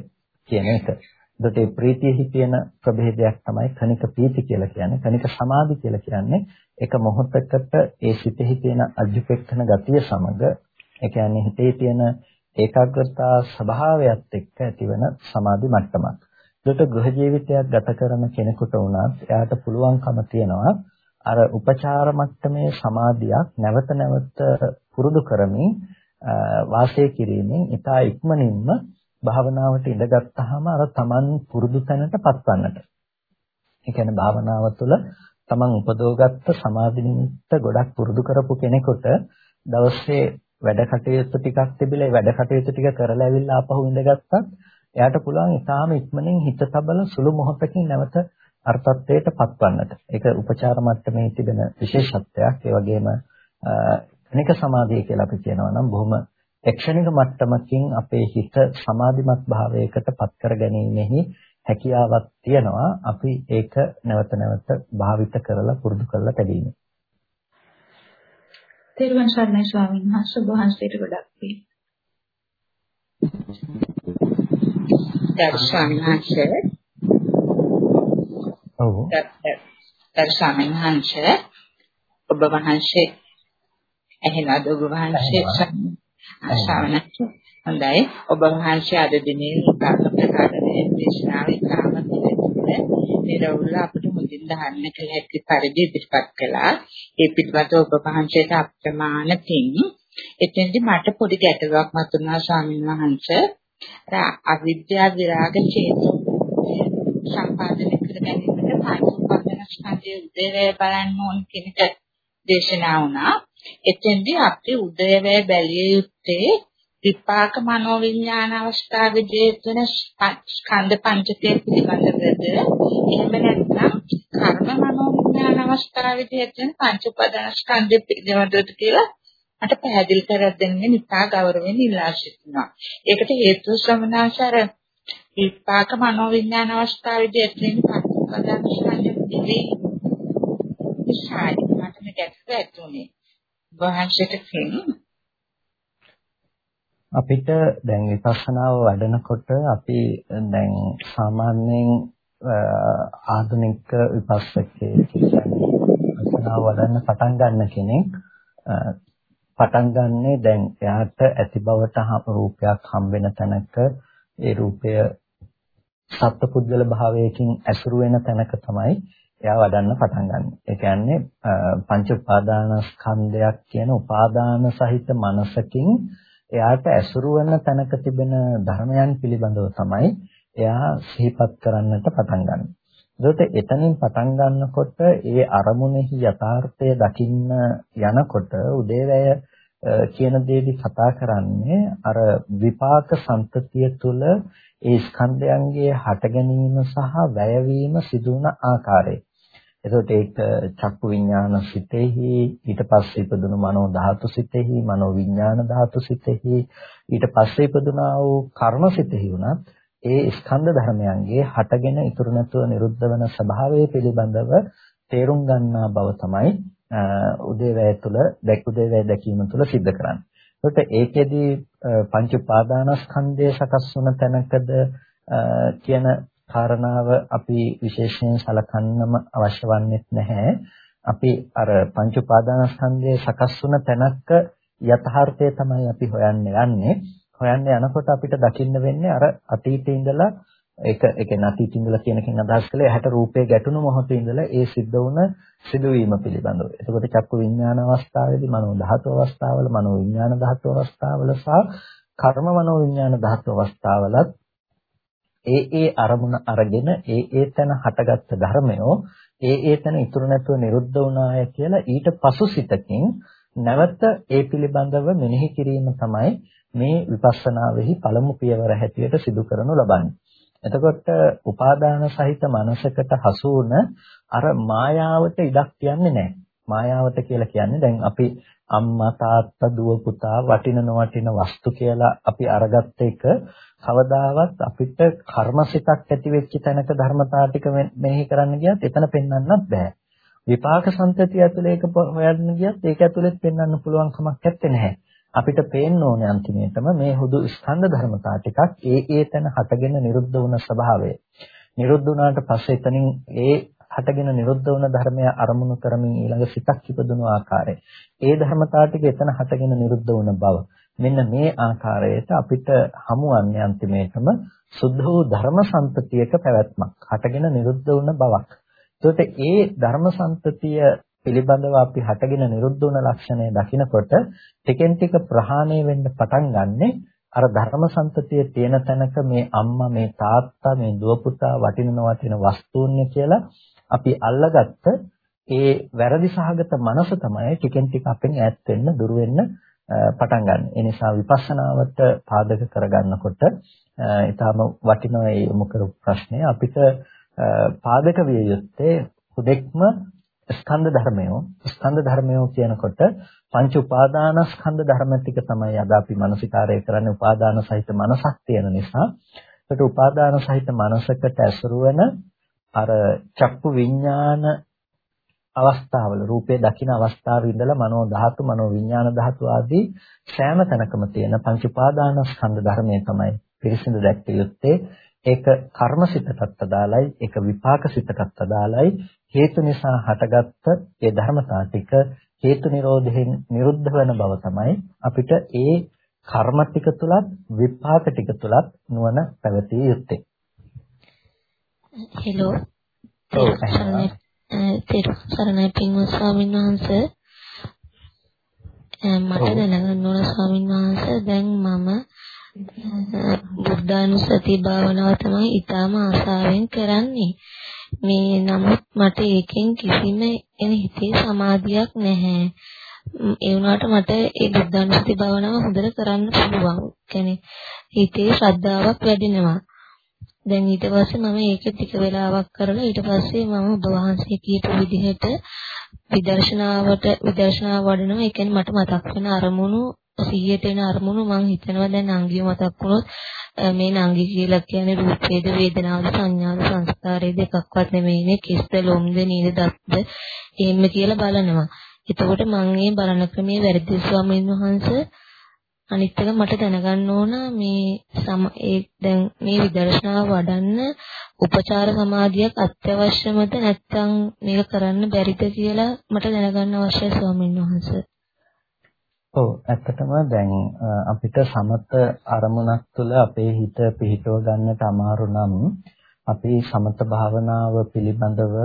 කියන එක. එතකොට මේ ප්‍රීතියෙහි තියෙන ප්‍රභේදයක් තමයි කණික ප්‍රීති කියලා කියන්නේ. කණික සමාධි කියලා කියන්නේ එක මොහොතකට ඒ සිතෙහි තියෙන අධිපෙක්ඛන ගතිය සමග ඒ කියන්නේ හිතේ තියෙන ඒකාග්‍රතා ස්වභාවයත් එක්ක ඇතිවන සමාධි මට්ටමක්. ඒකට ගෘහ ජීවිතයක් ගත කරන කෙනෙකුට වුණත් එයාට පුළුවන්කම තියනවා අර උපචාර මට්ටමේ සමාධියක් නැවත නැවත පුරුදු කරමින් වාසය කිරීමෙන් ඊටා ඉක්මනින්ම භාවනාවට ඉඳගත්තාම අර Taman පුරුදු තැනට පත්වන්නට. ඒ කියන්නේ භාවනාව තුළ Taman උපදවගත්ත සමාධි නිමිත්ත ගොඩක් පුරුදු කරපු කෙනෙකුට දවසේ වැඩ කටයුතු ටිකක් තිබිලා ඒ වැඩ කටයුතු ටික කරලා ඇවිල්ලා ආපහු ඉඳගත්තත් එයාට පුළුවන් ඉතාලම ඉක්මනින් හිත තබල සුළු මොහොතකින් නැවත අර්ථත්වයට පත්වන්නට. ඒක උපචාර මට්ටමේ තිබෙන විශේෂත්වයක්. ඒ වගේම කණික සමාධිය කියලා අපි කියනවා නම් බොහොම ක්ෂණික මට්ටමකින් අපේ හිත සමාධිමත් භාවයකට පත් කර ගැනීමෙහි හැකියාවක් තියෙනවා. අපි ඒක නැවත නැවත භාවිත කරලා පුරුදු කරලා පැදීම. තෙරුවන් සරණයි ස්වාමීන් වහන්සේ. ඔබ වහන්සේට ගොඩක් පිං. ගරු ස්වාමීන් වහන්සේ. ඔව්. ගරු ස්වාමීන් වහන්සේ. ඔබ වහන්සේ එහෙනම් ඔබ වහන්සේ ශ්‍රාවණ. හොඳයි. ඔබ වහන්සේ අද දිනේ උදාහරණ ප්‍රකාරයෙන් දේශනාවේ තාම නිරවුල් අපිට මුදින් දහන්න කළ හැකි පරිදි ඉදිරිපත් කළා. ඒ පිටවත ඔබ වහන්සේට අප්‍රමාණ තින්. එතෙන්දි මට පොඩි ගැටලුවක් මතුණා ස්වාමීන් වහන්සේ. අර අවිද්‍යාව විරාග චේතෝ සම්පාදනය කර ගැනීමට පංච උපාදාන ස්කන්ධයේ උදේවැය බලන්න ඕන කියන එක දේශනා වුණා. එතෙන්දී අපි උදේවැය බැලිය යුත්තේ විපාක මනෝවිඥාන අවස්ථාවේදී වෙන ස්කන්ධ පංචකය පිළිබඳවද එහෙම නැත්නම් කර්ම මනෝවිඥාන අවස්ථාවේදී වෙන පංච උපාදාන ස්කන්ධ පිළිබඳවද කියලා මට පැහැදිලි කර දෙන්න නිතා ගෞරවයෙන් ඉල්ලා සිටිනවා. ඒකට හේතුව ශ්‍රමණාචාර විපාක මනෝවිඥාන අවස්ථාවේදී ඇතිවෙන පංච උපාදාන ස්කන්ධ පිළිබඳව විශාලිත මට මේක ඇතුළේ වහන්සේට කියන අපිට දැන් විපස්සනාව වඩනකොට අපි දැන් සාමාන්‍යයෙන් ආධුනික විපස්සකයේ කියන්නේ විපස්සනාව වඩන්න පටන් ගන්න කෙනෙක් පටන් ගන්නෙ දැන් එයාට ඇති බවට රූපයක් හම් වෙන තැනක ඒ රූපය සත්පුද්ගල භාවයකින් ඇසුරු වෙන තැනක තමයි එයා වඩන්න පටන් ගන්න. ඒ කියන්නේ පංච උපාදානස්කන්ධයක් කියන උපාදාන සහිත මනසකින් එයාට ඇසුරු වෙන තැනක තිබෙන ධර්මයන් පිළිබඳව තමයි එයා සිහිපත් කරන්නට පටන් ගන්න. ඒකට එතනින් පටන් ගන්නකොට ඒ අරමුණෙහි යථාර්ථය දකින්න යනකොට උදේවැය කියන දේදි කතා කරන්නේ අර විපාක සම්පතිය තුළ ඒ ස්කන්ධයන්ගේ හට ගැනීම සහ වැයවීම සිදුවන ආකාරය. එතකොට ඒක චක්කු විඥාන සිතෙහි ඊට පස්සේ ඉපදුණු මනෝ ධාතු සිතෙහි මනෝ විඥාන ධාතු සිතෙහි ඊට පස්සේ ඉපදුනා වූ කර්ම සිතෙහි උනත් ඒ ස්කන්ධ ධර්මයන්ගේ හටගෙන ඉතුරු නැතුව නිරුද්ධ වෙන ස්වභාවය පිළිබඳව තේරුම් ගන්නා බව තමයි උදේවැය තුළ දැක් උදේවැය දැකීම තුළ සිද්ධ කරන්නේ. එතකොට ඒකෙදී පංච උපාදානස්කන්ධය සකස් වන තැනකද කියන කාරණාව අපි විශේෂයෙන් සලකන්නම අවශ්‍ය වන්නේ නැහැ. අපි අර පංච උපාදානස්කන්ධයේ සකස් වුණ තැනක යථාර්ථය තමයි අපි හොයන්න යන්නේ. හොයන්න යනකොට අපිට දකින්න වෙන්නේ අර අතීතේ ඉඳලා ඒක ඒ කියන්නේ අතීතේ ඉඳලා කියන කෙන අදහස් කළේ ඇහැට රූපේ ගැටුණු මොහොතේ ඉඳලා ඒ සිද්ධ වුණ සිදුවීම පිළිබඳව. එතකොට චක්කු විඥාන අවස්ථාවේදී මනෝ ධාතු අවස්ථාවල මනෝ විඥාන ධාතු අවස්ථාවල සහ කර්ම මනෝ විඥාන ධාතු අවස්ථාවලත් ඒ ඒ අරමුණ අරගෙන ඒ ඒ තැන හටගත්ත ධර්මයෝ ඒ ඒ තැන ඉතුරු නැතුව නිරුද්ධ වුණාය කියලා ඊට පසු සිතකින් නැවත ඒ පිළිබඳව මෙනෙහි කිරීම තමයි මේ විපස්සනාවෙහි පළමු පියවර හැටියට සිදු කරනු ලබන්නේ. එතකොට උපාදාන සහිත මනසකට හසු වුණ අර මායාවට ඉඩක් තියන්නේ නැහැ. මායාවට කියලා කියන්නේ දැන් අපි අම්මා තාත්තා දුව පුතා වටින නොවටින වස්තු කියලා අපි අරගත්ත එක කවදාවත් අපිට කර්මසිතක් ඇති වෙච්ච තැනක ධර්මතාව ටික මෙනෙහි කරන්න ගියත් එතන පෙන්වන්නත් බෑ. විපාක සංතතිය ඇතුලේ ඒක හොයන්න ගියත් ඒක ඇතුලෙත් පෙන්වන්න පුළුවන් කමක් නැත්තේ නැහැ. අපිට පේන්න ඕනේ අන්තිමේටම මේ හුදු ස්කන්ධ ධර්මතා ටිකක් ඒ ඒ තැන හටගෙන නිරුද්ධ වුණ ස්වභාවය. නිරුද්ධ වුණාට පස්සේ එතනින් ඒ හටගෙන නිරුද්ධ වුණ ධර්මය අරමුණු කරමින් ඊළඟ සිතක් ඉපදුණු ආකාරය. ඒ ධර්මතා ටික එතන හටගෙන නිරුද්ධ වුණ බව. මෙන්න මේ ආකාරයට අපිට හමුවන්නේ අන්තිමේටම සුද්ධ වූ ධර්ම සම්පතියක පැවැත්මක්. හටගෙන නිරුද්ධ වුණ බවක්. ඒකට ඒ ධර්ම සම්පතිය පිළිබඳව අපි හටගෙන නිරුද්ධ වුණ ලක්ෂණය දකිනකොට ටිකෙන් ටික ප්‍රහාණය වෙන්න පටන් ගන්නෙ අර ධර්ම සම්පතිය තියෙන තැනක මේ අම්මා මේ තාත්තා මේ දුව පුතා වටින නොවටින වස්තුන්නේ කියලා අපි අල්ලගත්ත ඒ වැරදි සහගත මනස තමයි ටිකෙන් ටික අපෙන් ඈත් වෙන්න දුර වෙන්න පටන් ගන්න. ඒ නිසා විපස්සනාවට පාදක කරගන්නකොට ඊටම වටිනා ඒ යොමු කරපු ප්‍රශ්නය. අපිට පාදක විය යුත්තේ හුදෙක්ම ස්කන්ධ ධර්මයෝ. ස්කන්ධ ධර්මයෝ කියනකොට පංච උපාදානස්කන්ධ ධර්ම ටික තමයි අද අපි මානසිකාරය කරන්නේ. උපාදාන සහිත මනසක් තියෙන නිසා. ඒකට උපාදාන සහිත මනසකට ඇසුරු වෙන අර චක්කු විඥාන අවස්ථාවල රූපේ දකින අවස්ථාවේ ඉඳලා මනෝ ධාතු මනෝ විඥාන ධාතු ආදී සෑම තැනකම තියෙන පංච උපාදානස්කන්ධ ධර්මය තමයි පිරිසිදු දැක්ක යුත්තේ ඒක කර්මසිතටත් අදාළයි ඒක විපාකසිතටත් අදාළයි හේතු නිසා හටගත්ත ඒ ධර්මතා ටික හේතු නිරෝධයෙන් නිරුද්ධ වෙන බව තමයි අපිට ඒ කර්ම ටික තුලත් විපාක ටික තුලත් නුවණ පැවතිය යුත්තේ. හෙලෝ. සරණයි පින්වත් ස්වාමීන් වහන්සේ මට දැනගන්න ඕන ස්වාමීන් වහන්සේ දැන් මම බුද්ධානුස්සති භාවනාව තමයි ඊටාම ආසාවෙන් කරන්නේ. මේ නමුත් මට ඒකෙන් කිසිම එන හිතේ සමාධියක් නැහැ. ඒ වුණාට මට ඒ බුද්ධානුස්සති භාවනාව හොඳට කරන්න පුළුවන්. කියන්නේ හිතේ ශ්‍රද්ධාවක් වැඩෙනවා. දැන් ඊට පස්සේ මම ඒක ටික වෙලාවක් කරලා ඊට පස්සේ මම ඔබ වහන්සේ කියපු විදිහට විදර්ශනාවට විදර්ශනාව වඩනවා. ඒ කියන්නේ මට මතක් වෙන අරමුණු 100ට එන අරමුණු මම හිතනවා දැන් අංගිය මතක් වුණොත් මේ නංගි කියලා කියන්නේ රූපේද වේදනාවද සංඥාද සංස්කාරයේද එකක්වත් නෙමෙයිනේ කිස්ද ලොම්ද නීද දත්ද එහෙම කියලා බලනවා. එතකොට මම මේ බලන ක්‍රමයේ වැරදි ස්වාමීන් වහන්සේ අනිත් එක මට දැනගන්න ඕන මේ සම ඒ දැන් මේ විදර්ශනාව වඩන්න උපචාර සමාධියක් අත්‍යවශ්‍යමද නැත්නම් මේක කරන්න බැරිද කියලා මට දැනගන්න අවශ්‍යයි ස්වාමීන් වහන්සේ. ඔව් ඇත්තටම දැන් අපිට සමත අරමුණක් තුළ අපේ හිත පිහිටව ගන්නට අමාරු නම් අපි සමත භාවනාව පිළිබඳව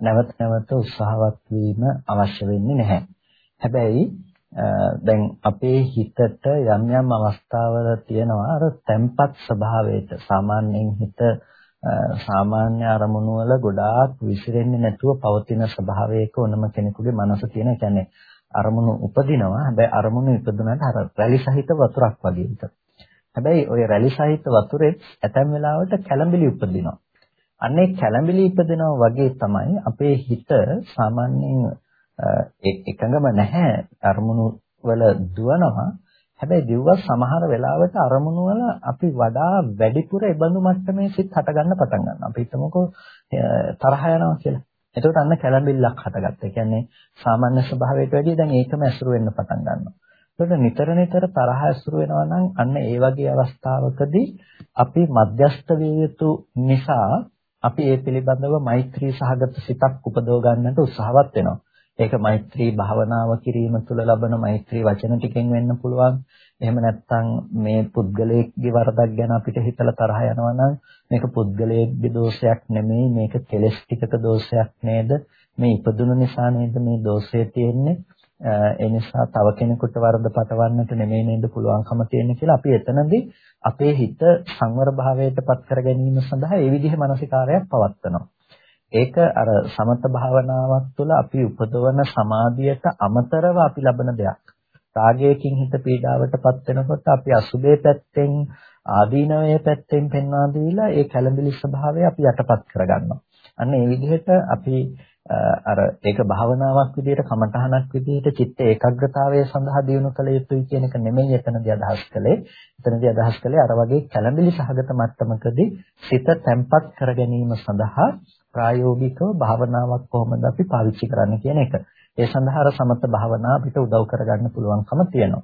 නැවත නැවත උත්සාහවත් වීම අවශ්‍ය වෙන්නේ නැහැ. හැබැයි දැන් අපේ හිතට යම් යම් අවස්ථාවල තියෙනවා අර තැම්පත් ස්වභාවයට සාමාන්‍යයෙන් හිත සාමාන්‍ය අරමුණු වල ගොඩාක් විසිරෙන්නේ නැතුව පවතින ස්වභාවයක ඕනම කෙනෙකුගේ මනස තියෙන කියන්නේ අරමුණු උපදිනවා. හැබැයි අරමුණු ඉපදුනට අර රැලි සහිත වතුරක් වගේ හිත. හැබැයි ওই රැලි සහිත වතුරේ ඇතැම් වෙලාවට කැළඹිලි උපදිනවා. අන්නේ කැළඹිලි ඉපදෙනවා වගේ තමයි අපේ හිත සාමාන්‍යයෙන් එකඟම නැහැ අරමුණු වල දුවනවා. හැබැයි දිව්ව සමහර වෙලාවට අරමුණු වල අපි වඩා වැඩිපුර ඒබඳු මට්ටමේ සිත් හට ගන්න පටන් ගන්නවා. අපි හිතමුකෝ තරහ යනවා කියලා. එතකොට අන්න කැළඹිල්ලක් හටගත්තා. ඒ කියන්නේ සාමාන්‍ය ස්වභාවයට වැඩිය දැන් ඒකම ඇසුරු වෙන්න පටන් ගන්නවා. එතකොට නිතර නිතර තරහ ඇසුරු වෙනවා නම් අන්න ඒ වගේ අවස්ථාවකදී අපි මධ්‍යස්ත විය යුතු නිසා අපි ඒ පිළිබඳව මෛත්‍රී සහගත සිතක් උපදව ගන්නට උත්සාහවත් වෙනවා. ඒක මෛත්‍රී භාවනාව කිරීම තුළ ලබන මෛත්‍රී වචන ටිකෙන් වෙන්න පුළුවන්. එහෙම නැත්නම් මේ පුද්ගලයෙක්ගේ වරදක් ගැන අපිට හිතලා තරහ යනවා නම් මේක පුද්ගලයෙක්ගේ දෝෂයක් නෙමෙයි මේක කෙලෙස් ටිකක දෝෂයක් නේද? මේ ඉපදුන නිසා නේද මේ දෝෂය තියෙන්නේ? ඒ නිසා තව කෙනෙකුට වරද පටවන්නට නෙමෙයි නේද පුළුවන්කම තියෙන්නේ කියලා අපි එතනදී අපේ හිත සංවර භාවයට පත් කර ගැනීම සඳහා ඒ විදිහේ මානසිකාරයක් පවත්වනවා. ඒක අර සමත භාවනාවක් තුළ අපි උපදවන සමාධියට අමතරව අපි ලබන දෙයක්. රාගයකින් හිත පීඩාවටපත් වෙනකොට අපි අසුබේ පැත්තෙන් ආදීනවයේ පැත්තෙන් පෙන්වා දීලා ඒ කැළඹිලි ස්වභාවය අපි යටපත් කරගන්නවා. අන්න ඒ විදිහට අපි අර ඒක භාවනාවක් විදිහට කමඨහනක් විදිහට චිත්ත ඒකාග්‍රතාවය සඳහා දියුණු කළ යුතුයි කියන එක නෙමෙයි එතනදී අදහස් කළේ. එතනදී අදහස් කළේ අර වගේ කැළඹිලි සහගත මට්ටමකදී සිත තැම්පත් කර ගැනීම සඳහා ප්‍රායෝගිකව භාවනාවක් කොහොමද අපි පාවිච්චි කරන්න කියන එක. ඒ සඳහා අර සමත භාවනාව අපිට උදව් කරගන්න පුළුවන්කම තියෙනවා.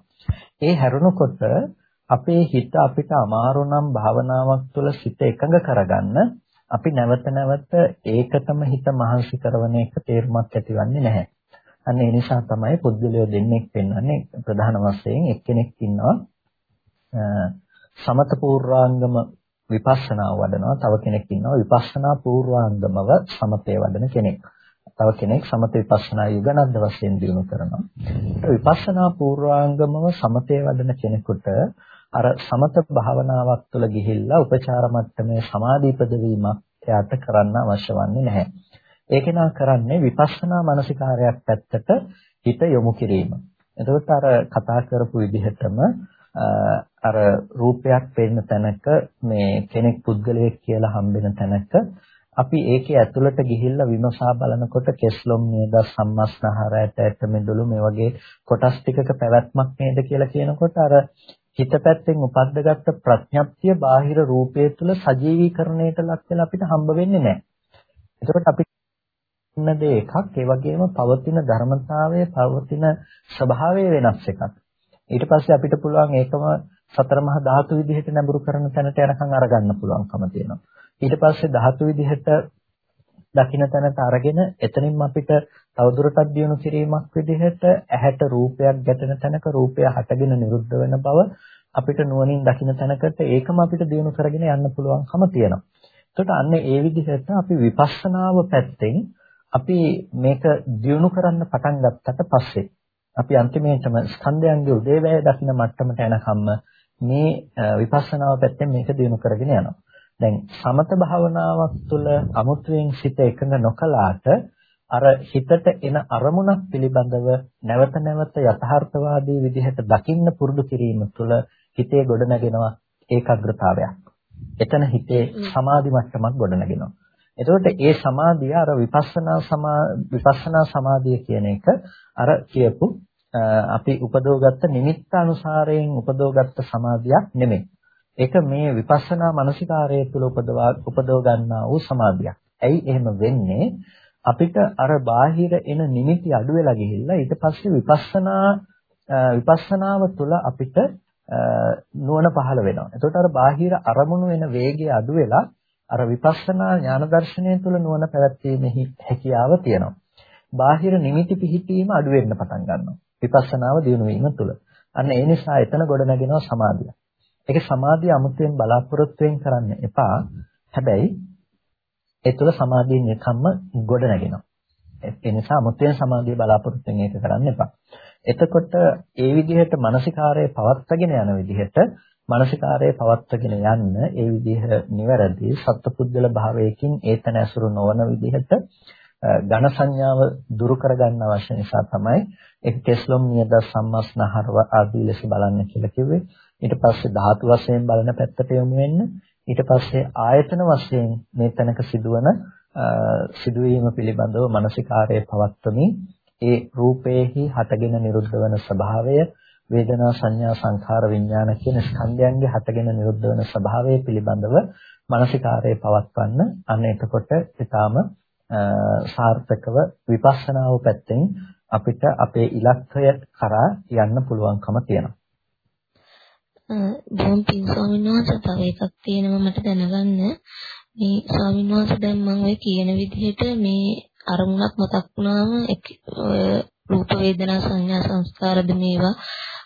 ඒ හැරුණකොට අපේ හිත අපිට අමාරු නම් භාවනාවක් තුළ සිත එකඟ කරගන්න අපි නැවත නැවත ඒකටම හිත මහන්සි කරන එක තේරුමක් ඇතිවන්නේ නැහැ. අන්න ඒ නිසා තමයි පුද්ගලයෝ දෙන්නෙක් පෙන්වන්නේ ප්‍රධාන වශයෙන් එක්කෙනෙක් ඉන්නවා සමත පූර්වාංගම විපස්සනා වඩනවා තව කෙනෙක් ඉන්නවා විපස්සනා පූර්වාංගමව සමතේ වඩන කෙනෙක්. තව කෙනෙක් සමත විපස්සනා යුගනද්ද වශයෙන් දිනු කරනවා. විපස්සනා පූර්වාංගමව සමතේ වඩන කෙනෙකුට අර සමත භාවනාවක් තුළ ගිහිල්ලා උපචාර මට්ටමේ සමාධිපද වීමක් එයාට කරන්න අවශ්‍ය වන්නේ නැහැ. ඒක නා කරන්නේ විපස්සනා මානසිකාරයක් පැත්තට හිත යොමු කිරීම. එතකොට අර කතා කරපු විදිහටම අර රූපයක් පෙන්න තැනක මේ කෙනෙක් පුද්ගලයෙක් කියලා හම්බෙන තැනක අපි ඒකේ ඇතුළට ගිහිල්ලා විමසා බලනකොට කෙස්ලොම් නේද සම්මස්නහර ඇට ඇට මෙදුළු මේ වගේ කොටස් ටිකක පැවැත්මක් නේද කියලා කියනකොට අර හිත පැත්තෙන් උපද්දගත්ත ප්‍රඥප්තිය බාහිර රූපයේ තුල සජීවීකරණයට ලක් වෙලා අපිට හම්බ වෙන්නේ නැහැ. එතකොට අපි ඉන්න දේ එකක් ඒ වගේම පවතින ධර්මතාවයේ පවතින ස්වභාවය වෙනස් එකක්. ඊට පස්සේ අපිට පුළුවන් ඒකම සතර මහා ධාතු විදිහට නැඹුරු කරන තැනට යනකම් අරගන්න පුළුවන්කම තියෙනවා. ඊට පස්සේ ධාතු විදිහට දකින්න තැනට අරගෙන එතනින්ම අපිට තවදුරටත් දියුණු කිරීමක් විදිහට ඇහැට රූපයක් ගැටෙන තැනක රූපය හටගෙන නිරුද්ධ වෙන බව අපිට නුවණින් දකින්න තැනකට ඒකම අපිට දියුණු කරගෙන යන්න පුළුවන්කම තියෙනවා. එතකොට අන්න ඒ විදිහට අපි විපස්සනාව පැත්තෙන් අපි මේක දියුණු කරන්න පටන් ගත්තට පස්සේ අපි අන්තිමේටම ස්කන්ධයන්ගේ උදේවැය දකින්න මට්ටමට එනකම්ම මේ විපස්සනාව පැත්තෙන් මේක දියුණු කරගෙන යනවා. දැන් සමත භාවනාවක් තුළ අමුතුවෙන් සිත එකඟ නොකලාට අර හිතට එන අරමුණක් පිළිබඳව නැවත නැවත යථාර්ථවාදී විදිහට දකින්න පුරුදු කිරීම තුළ හිතේ ගොඩනගෙනවා ඒකාග්‍රතාවයක්. එතන හිතේ සමාධි මට්ටමක් ගොඩනගෙනවා. එතකොට ඒ සමාධිය අර විපස්සනා සමා විපස්සනා සමාධිය කියන එක අර කියපු අපි උපදවගත්ත නිමිත්ත අනුසාරයෙන් උපදවගත්ත සමාධියක් නෙමෙයි. ඒක මේ විපස්සනා මානසිකාරය තුළ උපදවා උපදව ගන්නා වූ සමාධියක්. ඇයි එහෙම වෙන්නේ? අපිට අර බාහිර එන නිමිති අඩු වෙලා ගිහිල්ලා ඊට පස්සේ විපස්සනා විපස්සනාව තුළ අපිට නුවණ පහළ වෙනවා. එතකොට අර බාහිර අරමුණු වෙන වේගය අඩු වෙලා අර විපස්සනා ඥාන දර්ශනය තුළ නුවණ පැවැත්වීමේ හැකියාව තියෙනවා. බාහිර නිමිති පිහිටීම අඩු වෙන්න පටන් ගන්නවා. විපස්සනාව දියුණු වීම තුළ. අන්න ඒ නිසා එතන ගොඩ නැගෙනවා සමාධිය. ඒක සමාධිය අමුතුවෙන් බලාපොරොත්තුෙන් කරන්න එපා. හැබැයි ඒ තුළ සමාධියෙන් එකම්ම ගොඩ නැගෙනවා. ඒ නිසා අමුතුවෙන් සමාධිය බලාපොරොත්තුෙන් ඒක කරන්න එපා. එතකොට ඒ විදිහට මානසිකාරය පවත්වාගෙන යන විදිහට මානසිකාරය පවත්වාගෙන යන්න ඒ විදිහ නිවැරදි සත්පුද්ගල භාවයකින් ඒතන ඇසුරු නොවන විදිහට ඝන සංඥාව දුරු කරගන්න අවශ්‍ය නිසා තමයි ඒක කෙස්ලොම් නියද සම්මස්නහරව ආදී ලෙස බලන්න කියලා කිව්වේ. ඊට පස්සේ ධාතු වශයෙන් බලන පැත්තට යොමු වෙන්න. ඊට පස්සේ ආයතන වශයෙන් මේ තැනක සිදුවන සිදුවීම පිළිබඳව මානසිකාරයේ පවත්වමින් ඒ රූපේහි හටගෙන නිරුද්ධ වන ස්වභාවය වේදනා සංඥා සංඛාර විඥාන කියන ස්කන්ධයන්ගේ හටගෙන නිරුද්ධ වන ස්වභාවය පිළිබඳව මානසිකාරයේ පවත්වන්න අන්න එතකොට ඊටාම සාර්ථකව විපස්සනාව පැත්තෙන් අපිට අපේ ඉලක්කය කරා යන්න පුළුවන්කම තියෙනවා. බොම් පින් ස්වාමීන් වහන්සේ තව එකක් තියෙනවා මට දැනගන්න. මේ ස්වාමීන් වහන්සේ දැන් මම ඔය කියන විදිහට මේ අරමුණක් මතක් වුණාම රූප වේදනා සංඥා සංස්කාරද මේවා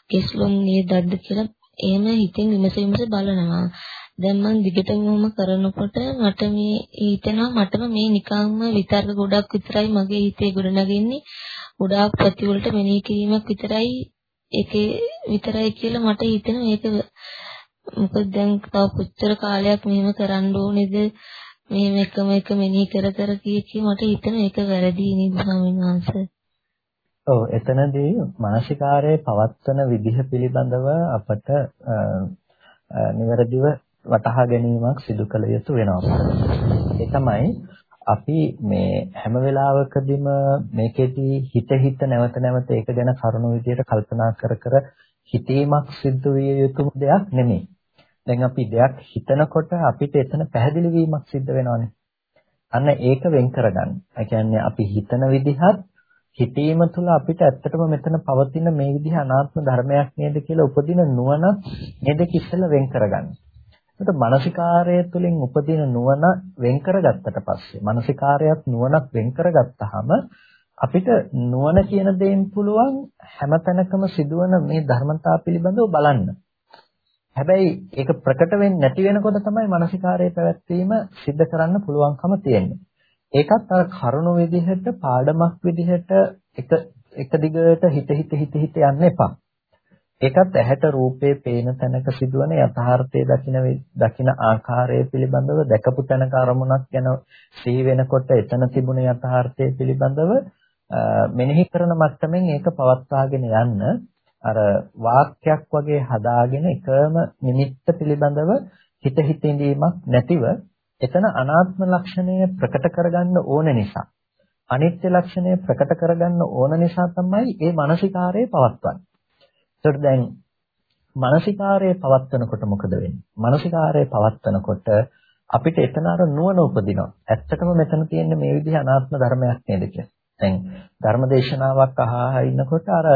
කෙස්ලොම් නේදද්ද කියලා එහෙම හිතෙන් විමස විමස බලනවා. දැන් මම දිගටම මොම කරනකොට මට මේ හිතෙනවා මටම මේ නිකම්ම විතර්ක ගොඩක් විතරයි මගේ හිතේ ගොඩනගන්නේ. ගොඩාක් ප්‍රතිවලට මෙනෙහි කිරීමක් විතරයි ඒකේ විතරයි කියලා මට හිතෙනවා ඒක මොකද දැන් තව කොච්චර කාලයක් මෙහෙම කරන්න ඕනේද මේ එකම එක මෙනෙහි කර කර කිය කී මට හිතෙන එක වැරදි නේද ස්වාමීන් වහන්සේ. ඔව් එතනදී මානසිකාරයේ පවත්වන විදිහ පිළිබඳව අපට නිවැරදිව වටහා ගැනීමක් සිදු කළ යුතු වෙනවා. ඒ තමයි අපි මේ හැම වෙලාවකදීම මේකෙදී හිත හිත නැවත නැවත ඒක ගැන කරුණු විදියට කල්පනා කර කර හිතීමක් සිද්ධ විය යුතු දෙයක් නෙමෙයි. දැන් අපි දෙයක් හිතනකොට අපිට එතන පැහැදිලි වීමක් සිද්ධ වෙනවානේ. අන්න ඒක වෙන් කරගන්න. ඒ කියන්නේ අපි හිතන විදිහත් හිතීම තුළ අපිට ඇත්තටම මෙතන පවතින මේ විදිහ අනාත්ම ධර්මයක් නේද කියලා උපදින නුවණ මේ දෙක ඉස්සෙල්ලා වෙන් කරගන්න. එතකොට මානසිකාරය තුළින් උපදින නුවණ වෙන් කරගත්තට පස්සේ මානසිකාරයත් නුවණක් වෙන් කරගත්තාම අපිට නුවණ කියන දේෙන් පුළුවන් හැමතැනකම සිදුවන මේ ධර්මතා පිළිබඳව බලන්න. හැබැයි ඒක ප්‍රකට වෙන්නේ නැති වෙනකොට තමයි මානසිකාරයේ පැවැත්වීම සිද්ධ කරන්න පුළුවන්කම තියෙන්නේ. ඒකත් අර කරුණ විදිහට පාඩමක් විදිහට එක එක දිගට හිත හිත හිත හිත යන්න එපා. ඒකත් ඇහැට රූපේ පේන තැනක සිදුවන යථාර්ථයේ දකින දකින ආකාරය පිළිබඳව දැකපු තැනක අරමුණක් ගැන සිහි වෙනකොට එතන තිබුණ යථාර්ථය පිළිබඳව මෙනෙහි කරන මට්ටමින් ඒක පවත්වාගෙන යන්න අර වාක්‍යයක් වගේ හදාගෙන එකම නිමිත්ත පිළිබඳව හිත හිත ඉඳීමක් නැතිව එතන අනාත්ම ලක්ෂණය ප්‍රකට කරගන්න ඕන නිසා අනිත්‍ය ලක්ෂණය ප්‍රකට කරගන්න ඕන නිසා තමයි මේ මානසිකාරයේ පවත්වන්නේ. ඒකට දැන් මානසිකාරයේ පවත්වනකොට මොකද වෙන්නේ? මානසිකාරයේ පවත්වනකොට අපිට එතන අර නුවණ උපදිනවා. ඇත්තටම මෙතන තියෙන්නේ මේ විදිහ අනාත්ම ධර්මයක් නේද කියලා. දැන් ධර්මදේශනාවක් අහා ඉන්නකොට අර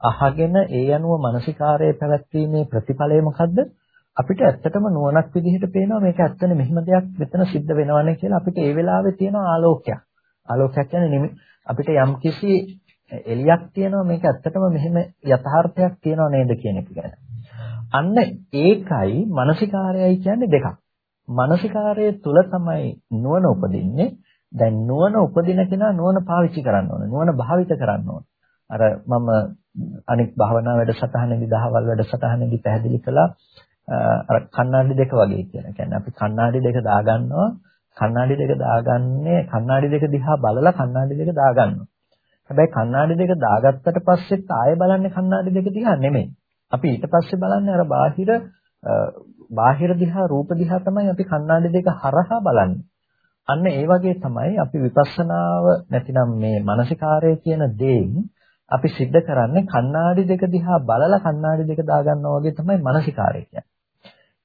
අහගෙන ඒ අනුව මානසිකාරයේ පැවැත්වීමේ ප්‍රතිඵලය මොකද්ද? අපිට ඇත්තටම නුවණක් විදිහට පේනවා මේක ඇත්තනේ මෙහෙම දෙයක් මෙතන සිද්ධ වෙනවනේ කියලා අපිට ඒ වෙලාවේ තියෙන ආලෝකයක්. ආලෝකයක් කියන්නේ අපිට යම්කිසි එලියක් තියෙනවා මේක ඇත්තටම මෙහෙම යථාර්ථයක් තියෙනව නේද කියන එක ගැන. අන්න ඒකයි මානසිකාරයයි කියන්නේ දෙකක්. මානසිකාරය තුල තමයි නුවණ උපදින්නේ. දැන් නුවණ උපදින කෙනා නුවණ පාවිච්චි කරන්න ඕනේ. නුවණ භාවිත කරන්න ඕනේ. අර මම අනික් භාවනා වැඩසටහනේදී දහවල් වැඩසටහනේදී පැහැදිලි කළා අර කණ්ණාඩි දෙක වගේ කියලා. කියන්නේ අපි කණ්ණාඩි දෙක දාගන්නවා කණ්ණාඩි දෙක දාගන්නේ කණ්ණාඩි දෙක දිහා බලලා කණ්ණාඩි දෙක දාගන්නවා. හැබැයි කණ්ණාඩි දෙක දාගත්තට පස්සෙත් ආයෙ බලන්නේ කණ්ණාඩි දෙක දිහා නෙමෙයි. අපි ඊට පස්සේ බලන්නේ අර බාහිර බාහිර දිහා රූප දිහා තමයි අපි කණ්ණාඩි දෙක හරහා බලන්නේ. අන්න ඒ වගේ තමයි අපි විපස්සනාව නැතිනම් මේ මානසිකාරය කියන දේෙන් අපි සිද්ධ කරන්නේ කණ්ණාඩි දෙක දිහා බලලා කණ්ණාඩි දෙක දාගන්නවා වගේ තමයි මානසිකාරය කියන්නේ.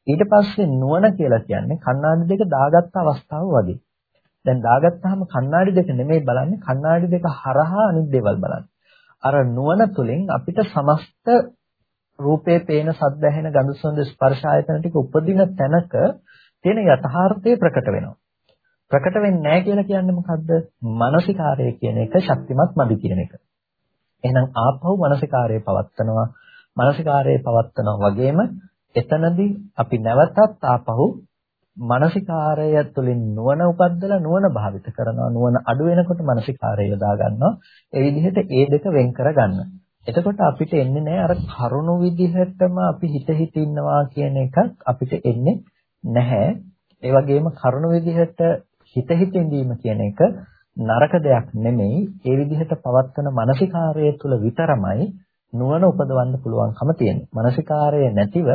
ඊට පස්සේ නුවණ කියලා කියන්නේ කණ්ණාඩි දෙක දාගත්ත අවස්ථාව වගේ. දැන් දාගත්තාම කණ්ණාඩි දෙක නෙමෙයි බලන්නේ කණ්ණාඩි දෙක හරහා අනිත් දේවල් බලන්නේ. අර නුවණ තුලින් අපිට සමස්ත රූපේ පේන සද්ද ඇහෙන ගඳ සුවඳ ස්පර්ශ ආයතන ටික උපදින තැනක තියෙන යථාර්ථය ප්‍රකට වෙනවා. ප්‍රකට වෙන්නේ නැහැ කියලා කියන්නේ මොකද්ද? මානසිකාරය කියන එක ශක්තිමත් මදි කියන එක. එහෙනම් ආපහු මානසිකාරය පවත්නවා. මානසිකාරය පවත්නවා වගේම එතනදී අපි නැවතත් ආපහු මානසිකාරය තුළින් නුවණ උපද්දලා නුවණ භාවිත කරනවා නුවණ අඩු වෙනකොට මානසිකාරය යොදා ගන්නවා ඒ විදිහට ඒ දෙක වෙන් කර ගන්න. එතකොට අපිට එන්නේ නැහැ අර කරුණු විදිහටම අපි හිත හිත ඉන්නවා කියන එකක් අපිට එන්නේ නැහැ. ඒ වගේම කරුණු විදිහට හිත හිත ඉඳීම කියන එක නරක දෙයක් නෙමෙයි. ඒ විදිහට පවත්වන මානසිකාරය තුළ විතරමයි නුවණ උපදවන්න පුළුවන්කම තියෙන්නේ. මානසිකාරය නැතිව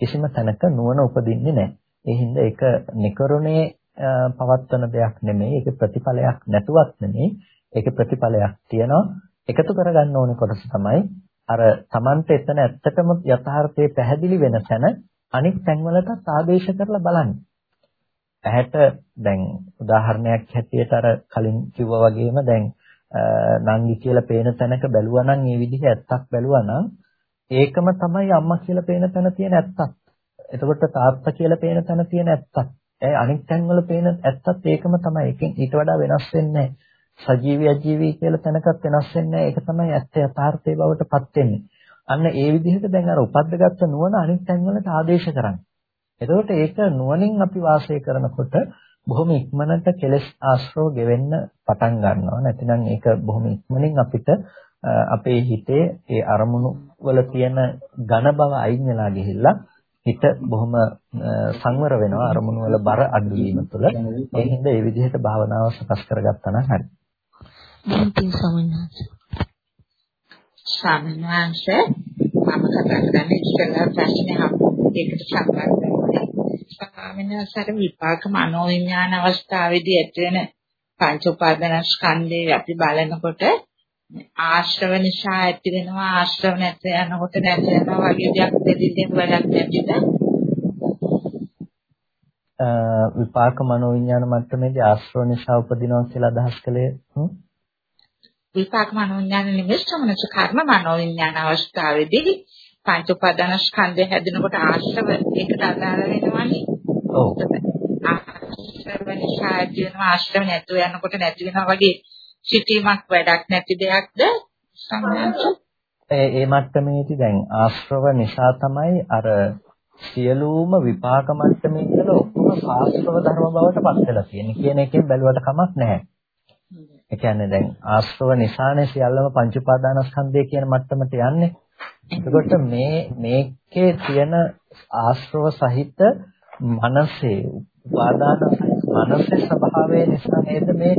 කිසිම තැනක නුවණ උපදින්නේ නැහැ. ඒ හින්දා ඒක නිකරුණේ පවත්වන දෙයක් නෙමෙයි. ඒක ප්‍රතිඵලයක් නැතුවත් නෙමෙයි. ඒක ප්‍රතිඵලයක් තියෙනවා. එකතු කරගන්න ඕනේ කොටස තමයි අර Tamante එතන ඇත්තටම යථාර්ථයේ පැහැදිලි වෙන තැන අනිත් තැන්වලටත් ආදේශ කරලා බලන්න. ඇහැට දැන් උදාහරණයක් හැටියට අර කලින් කිව්වා වගේම දැන් නංගි කියලා පේන තැනක බැලුවා නම් ඒ විදිහ ඇත්තක් බැලුවා නම් ඒකම තමයි අම්මා කියලා පේන තැන තියෙන ඇත්තක්. එතකොට තාත්තා කියලා පේන තැන තියෙන ඇත්තක්. ඒ අනිත් තැන්වල පේන ඇත්තත් ඒකම තමයි. එකෙන් ඊට වඩා වෙනස් වෙන්නේ සජීවී අජීවී කියලා තැනකත් වෙනස් වෙන්නේ ඒක තමයි ඇත්ත යථාර්ථයේ බවට පත් වෙන්නේ. අන්න ඒ විදිහට දැන් අර උපද්දගත්ත නුවණ අනිත් තැන්වලට ආදේශ කරන්නේ. එතකොට ඒක නුවණින් අපි වාසය කරනකොට බොහොම ඉක්මනට කෙලස් ආශ්‍රව ගෙවෙන්න පටන් ගන්නවා. නැතිනම් ඒක බොහොම ඉක්මනින් අපිට අපේ හිතේ ඒ අරමුණු වල තියෙන ඝන බව අයින් වෙලා ගිහිල්ලා හිත බොහොම සංවර වෙනවා අරමුණු වල බර අඩු වීම තුළ ඒ හින්දා මේ විදිහට භාවනාව සකස් කරගත්තා නම් හරි. දැන් පින් සමන්නාස. සමන්නාස මම කතා කරන්නේ ඉස්සෙල්ලා ප්‍රශ්නේ අහපු එකට සම්බන්ධ වෙන්නේ. ස්වාමීන් වහන්සේට විපාක මනෝවිඥාන අවස්ථාවේදී ඇති වෙන පංච උපාදාන ස්කන්ධේ අපි බලනකොට ආශ්‍රව නිසා ඇති වෙනවා ආශ්‍රව නැති යනකොට නැති වෙනවා වගේ දෙයක් දෙදින් වැඩක් නැතිද විපාක මනෝවිඤ්ඤාණ මට්ටමේදී ආශ්‍රව නිසා උපදිනවා කියලා අදහස් කළේ විපාක මනෝවිඤ්ඤාණ නෙමෙයි සමනස කර්ම මනෝවිඤ්ඤාණ අවස්ථාවේදී පංච උපාදාන ස්කන්ධය හැදෙනකොට ආශ්‍රව ඒකට අදාළ වෙනවනේ. ඔව්. ආශ්‍රව නිසා ඇති වෙනවා ආශ්‍රව නැතුව යනකොට නැති වෙනවා වගේ සිටීමක් වැඩක් නැති දෙයක්ද සම්මාංශ ඒ ඒ මට්ටමේදී දැන් ආශ්‍රව නිසා තමයි අර සියලුම විපාක මට්ටමේ ඉඳලා ඔක්කොම ආශ්‍රව ධර්ම බවට පත් වෙලා තියෙන්නේ කියන එකෙන් බැලුවට කමක් නැහැ. ඒ කියන්නේ දැන් ආශ්‍රව නිසානේ සියල්ලම පංච උපාදානස්කන්ධය කියන මට්ටමට යන්නේ. එතකොට මේ මේකේ තියෙන ආශ්‍රව සහිත මනසේ උපාදාන මනසේ ස්වභාවය නිසා නේද මේ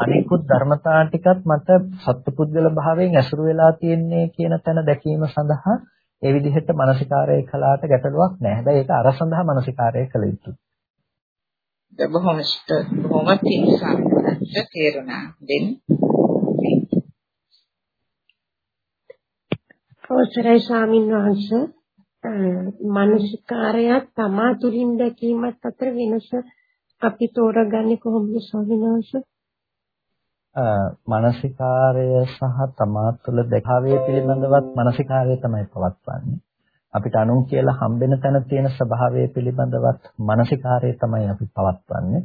අනිකුත් ධර්මතා ටිකත් මත සත්පුද්ගල භාවයෙන් ඇසුරු වෙලා තියෙන්නේ කියන තැන දැකීම සඳහා ඒ විදිහට මානසිකාරය කළාට ගැටලුවක් නැහැ. හැබැයි ඒක අර සඳහා මානසිකාරය කළ යුතුයි. බොහොම බොහොම තීක්ෂණ තේරුණා. දෙන්න. අවසරයි ස්වාමීන් වහන්සේ මානසිකාරය තමා තුලින් දැකීමත් අතර වෙනස අපි තෝරගන්නේ කොහොමද ස්වාමීන් වහන්සේ? මානසිකාරය සහ තමා තුළ දෙකාවේ පිළිබඳවත් මානසිකාරය තමයි පවත්වන්නේ. අපිට අනුන් කියලා හම්බෙන තැන තියෙන ස්වභාවය පිළිබඳවත් මානසිකාරය තමයි අපි පවත්වන්නේ.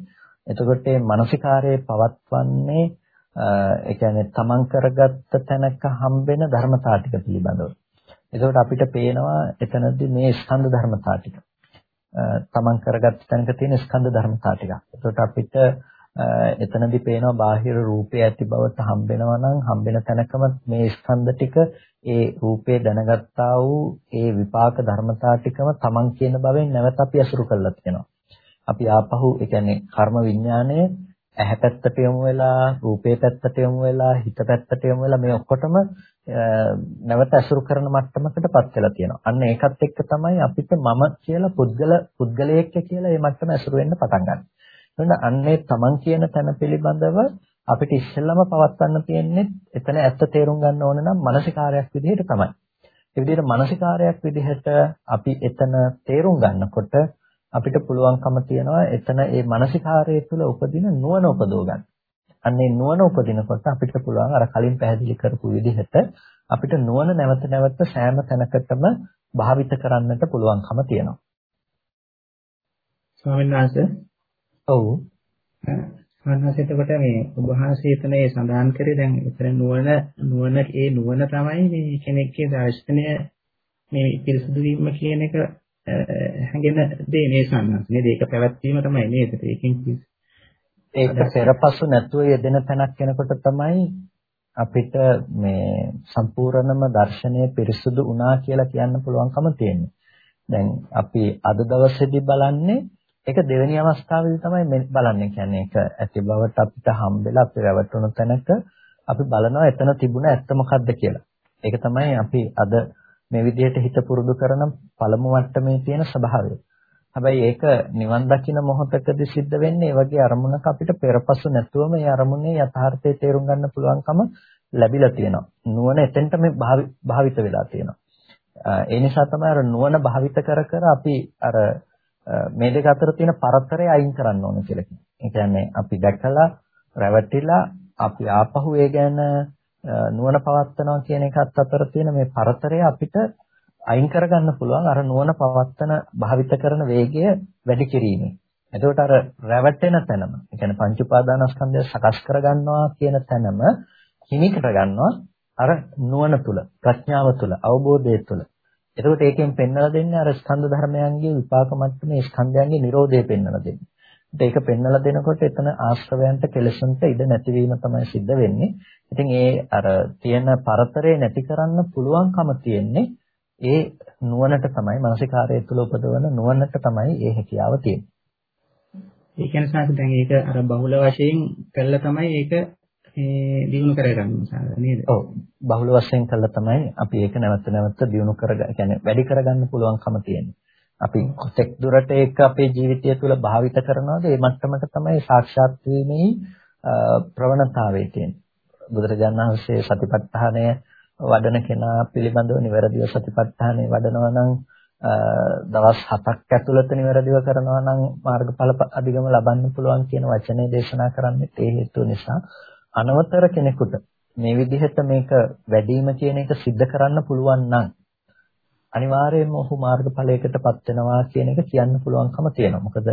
එතකොට මේ මානසිකාරය පවත්වන්නේ ඒ කියන්නේ තමන් කරගත්ත තැනක හම්බෙන ධර්මතා ටික පිළිබඳව. එතකොට අපිට පේනවා එතනදී මේ ස්කන්ධ ධර්මතා ටික. තමන් කරගත්ත තැනක තියෙන ස්කන්ධ ධර්මතා ටික. එතකොට අපිට එතනදී පේනවා බාහිර රූපේ ඇති බවට හම්බෙනවා නම් හම්බෙන තැනකම මේ ස්කන්ධ ටික ඒ රූපේ දැනගත්තා වූ ඒ විපාක ධර්මතා ටිකම තමන් කියන බවෙන් නැවත අපි අසුරු කරලා තියෙනවා. අපි ආපහු ඒ කියන්නේ කර්ම විඥාණය ඇහැ පැත්තට යොමු වෙලා රූපේ පැත්තට යොමු වෙලා හිත පැත්තට යොමු වෙලා මේ ඔක්කොටම නැවත අසුරු කරන මට්ටමකටපත් වෙලා තියෙනවා. අන්න ඒකත් එක්ක තමයි අපිට මම කියලා පුද්ගල පුද්ගලයෙක් කියලා මේ මට්ටම අසුරු වෙන්න පටන් ගන්නේ. එතන අන්නේ තමන් කියන තැන පිළිබඳව අපිට ඉස්සෙල්ලම පවත්වන්න තියෙන්නේ එතන ඇත්ත තේරුම් ගන්න ඕන නම් මානසිකාරයක් විදිහට තමයි. ඒ විදිහට මානසිකාරයක් විදිහට අපි එතන තේරුම් ගන්නකොට අපිට පුළුවන්කම තියනවා එතන ඒ මානසිකාරය තුළ උපදින නුවණ උපදව ගන්න. අන්නේ නුවණ උපදිනකොට අපිට පුළුවන් අර කලින් පැහැදිලි කරපු විදිහට අපිට නුවණ නැවත නැවත සෑම තැනකටම භාවිත කරන්නට පුළුවන්කම තියෙනවා. ස්වාමීන් වහන්සේ ඔව් ස්වාමීන් එතකොට මේ ඔබ වහන්සේ එතන සඳහන් කරේ දැන් එතන නුවණ නුවණ ඒ නුවණ තමයි මේ කෙනෙක්ගේ දර්ශනය මේ පිරිසුදු වීම කියන එක හැඟෙන දේ නේ සම්මත නේද? ඒක පැවැත්වීම තමයි නේද? ඒකෙන් ඒක පෙරපසු නැතුව යෙදෙන තැනක් වෙනකොට තමයි අපිට මේ සම්පූර්ණම දර්ශනය පිරිසුදු වුණා කියලා කියන්න පුළුවන්කම තියෙන්නේ. දැන් අපි අද දවසේදී බලන්නේ ඒක දෙවෙනි අවස්ථාවේදී තමයි බලන්නේ. කියන්නේ ඒක ඇති බවට අපිට හම්බෙලා අපි රැවටුණු තැනක අපි බලනවා එතන තිබුණ ඇත්ත මොකද්ද කියලා. ඒක තමයි අපි අද මේ විදිහට හිත පුරුදු කරන පළමු මට්ටමේ තියෙන ස්වභාවය. හැබැයි ඒක නිවන් දකින මොහොතකදී සිද්ධ වෙන්නේ ඒ වගේ අරමුණක අපිට පෙරපසු නැතුවම ඒ අරමුණේ යථාර්ථය තේරුම් ගන්න පුළුවන්කම ලැබිලා තියෙනවා. නුවණ එතෙන්ට මේ භාවිත වෙලා තියෙනවා. ඒ නිසා තමයි අර නුවණ භාවිත කර කර අපි අර මේ දෙක අතර තියෙන පරතරය අයින් කරන්න ඕන කියලා කියනවා. ඒ කියන්නේ අපි දැකලා රැවටිලා අපි ආපහු ඒ ගැන නුවණ පවත්නවා කියන එකත් අතර තියෙන මේ පරතරය අපිට අයින් කරගන්න පුළුවන් අර නුවණ පවත්තන භාවිත කරන වේගය වැඩි කිරීමෙන්. එතකොට අර රැවටෙන තැනම, ඒ කියන්නේ පංච උපාදානස්කන්ධය සකස් කරගන්නවා කියන තැනම හිමි කරගන්නවා අර නුවණ තුල, ප්‍රඥාව තුල, අවබෝධය තුල. එතකොට ඒකෙන් පෙන්වලා දෙන්නේ අර ස්කන්ධ ධර්මයන්ගේ විපාක මට්ටමේ ස්කන්ධයන්ගේ Nirodhe පෙන්වලා දෙන්නේ. ඒක පෙන්වලා දෙනකොට එතන ආශ්‍රවයන්ට කෙලසුන්ට ඉඩ නැතිවීම තමයි සිද්ධ වෙන්නේ. ඉතින් ඒ අර තියෙන පරතරේ නැති කරන්න පුළුවන්කම තියෙන්නේ ඒ නුවණට තමයි මානසිකාරය තුළ උපදවන නුවණට තමයි ඒ හැකියාව තියෙන්නේ. ඒ කියන්නේ සාක දැන් ඒක අර බහුල වශයෙන් කළා තමයි ඒක මේ දිනු කරගන්න සාක නේද? ඔව්. බහුල වශයෙන් කළා තමයි අපි ඒක නැවත නැවත දිනු කරගන්න, කියන්නේ වැඩි කරගන්න පුළුවන්කම තියෙන්නේ. අපි කොතෙක් දුරට ඒක අපේ ජීවිතය තුළ භාවිත කරනවද ඒ මට්ටමට තමයි සාක්ෂාත් වීමේ ප්‍රවණතාවය තියෙන්නේ. බුදුරජාණන් වහන්සේ සතිපට්ඨානය වඩන කෙනා පිළිබඳව නිවැරදිව සතිපට්ඨානය වඩනවා නම් දවස් 7ක් ඇතුළත නිවැරදිව කරනවා නම් මාර්ගඵල අධිගම ලබන්න පුළුවන් කියන වචනේ දේශනා කරන්නේ ඒ හේතුව නිසා අනවතර කෙනෙකුට මේ විදිහට මේක වැඩිම කියන එක सिद्ध කරන්න පුළුවන් නම් අනිවාර්යයෙන්ම ඔහු මාර්ගඵලයකටපත් වෙනවා කියන එක කියන්න පුළුවන්කම තියෙනවා. මොකද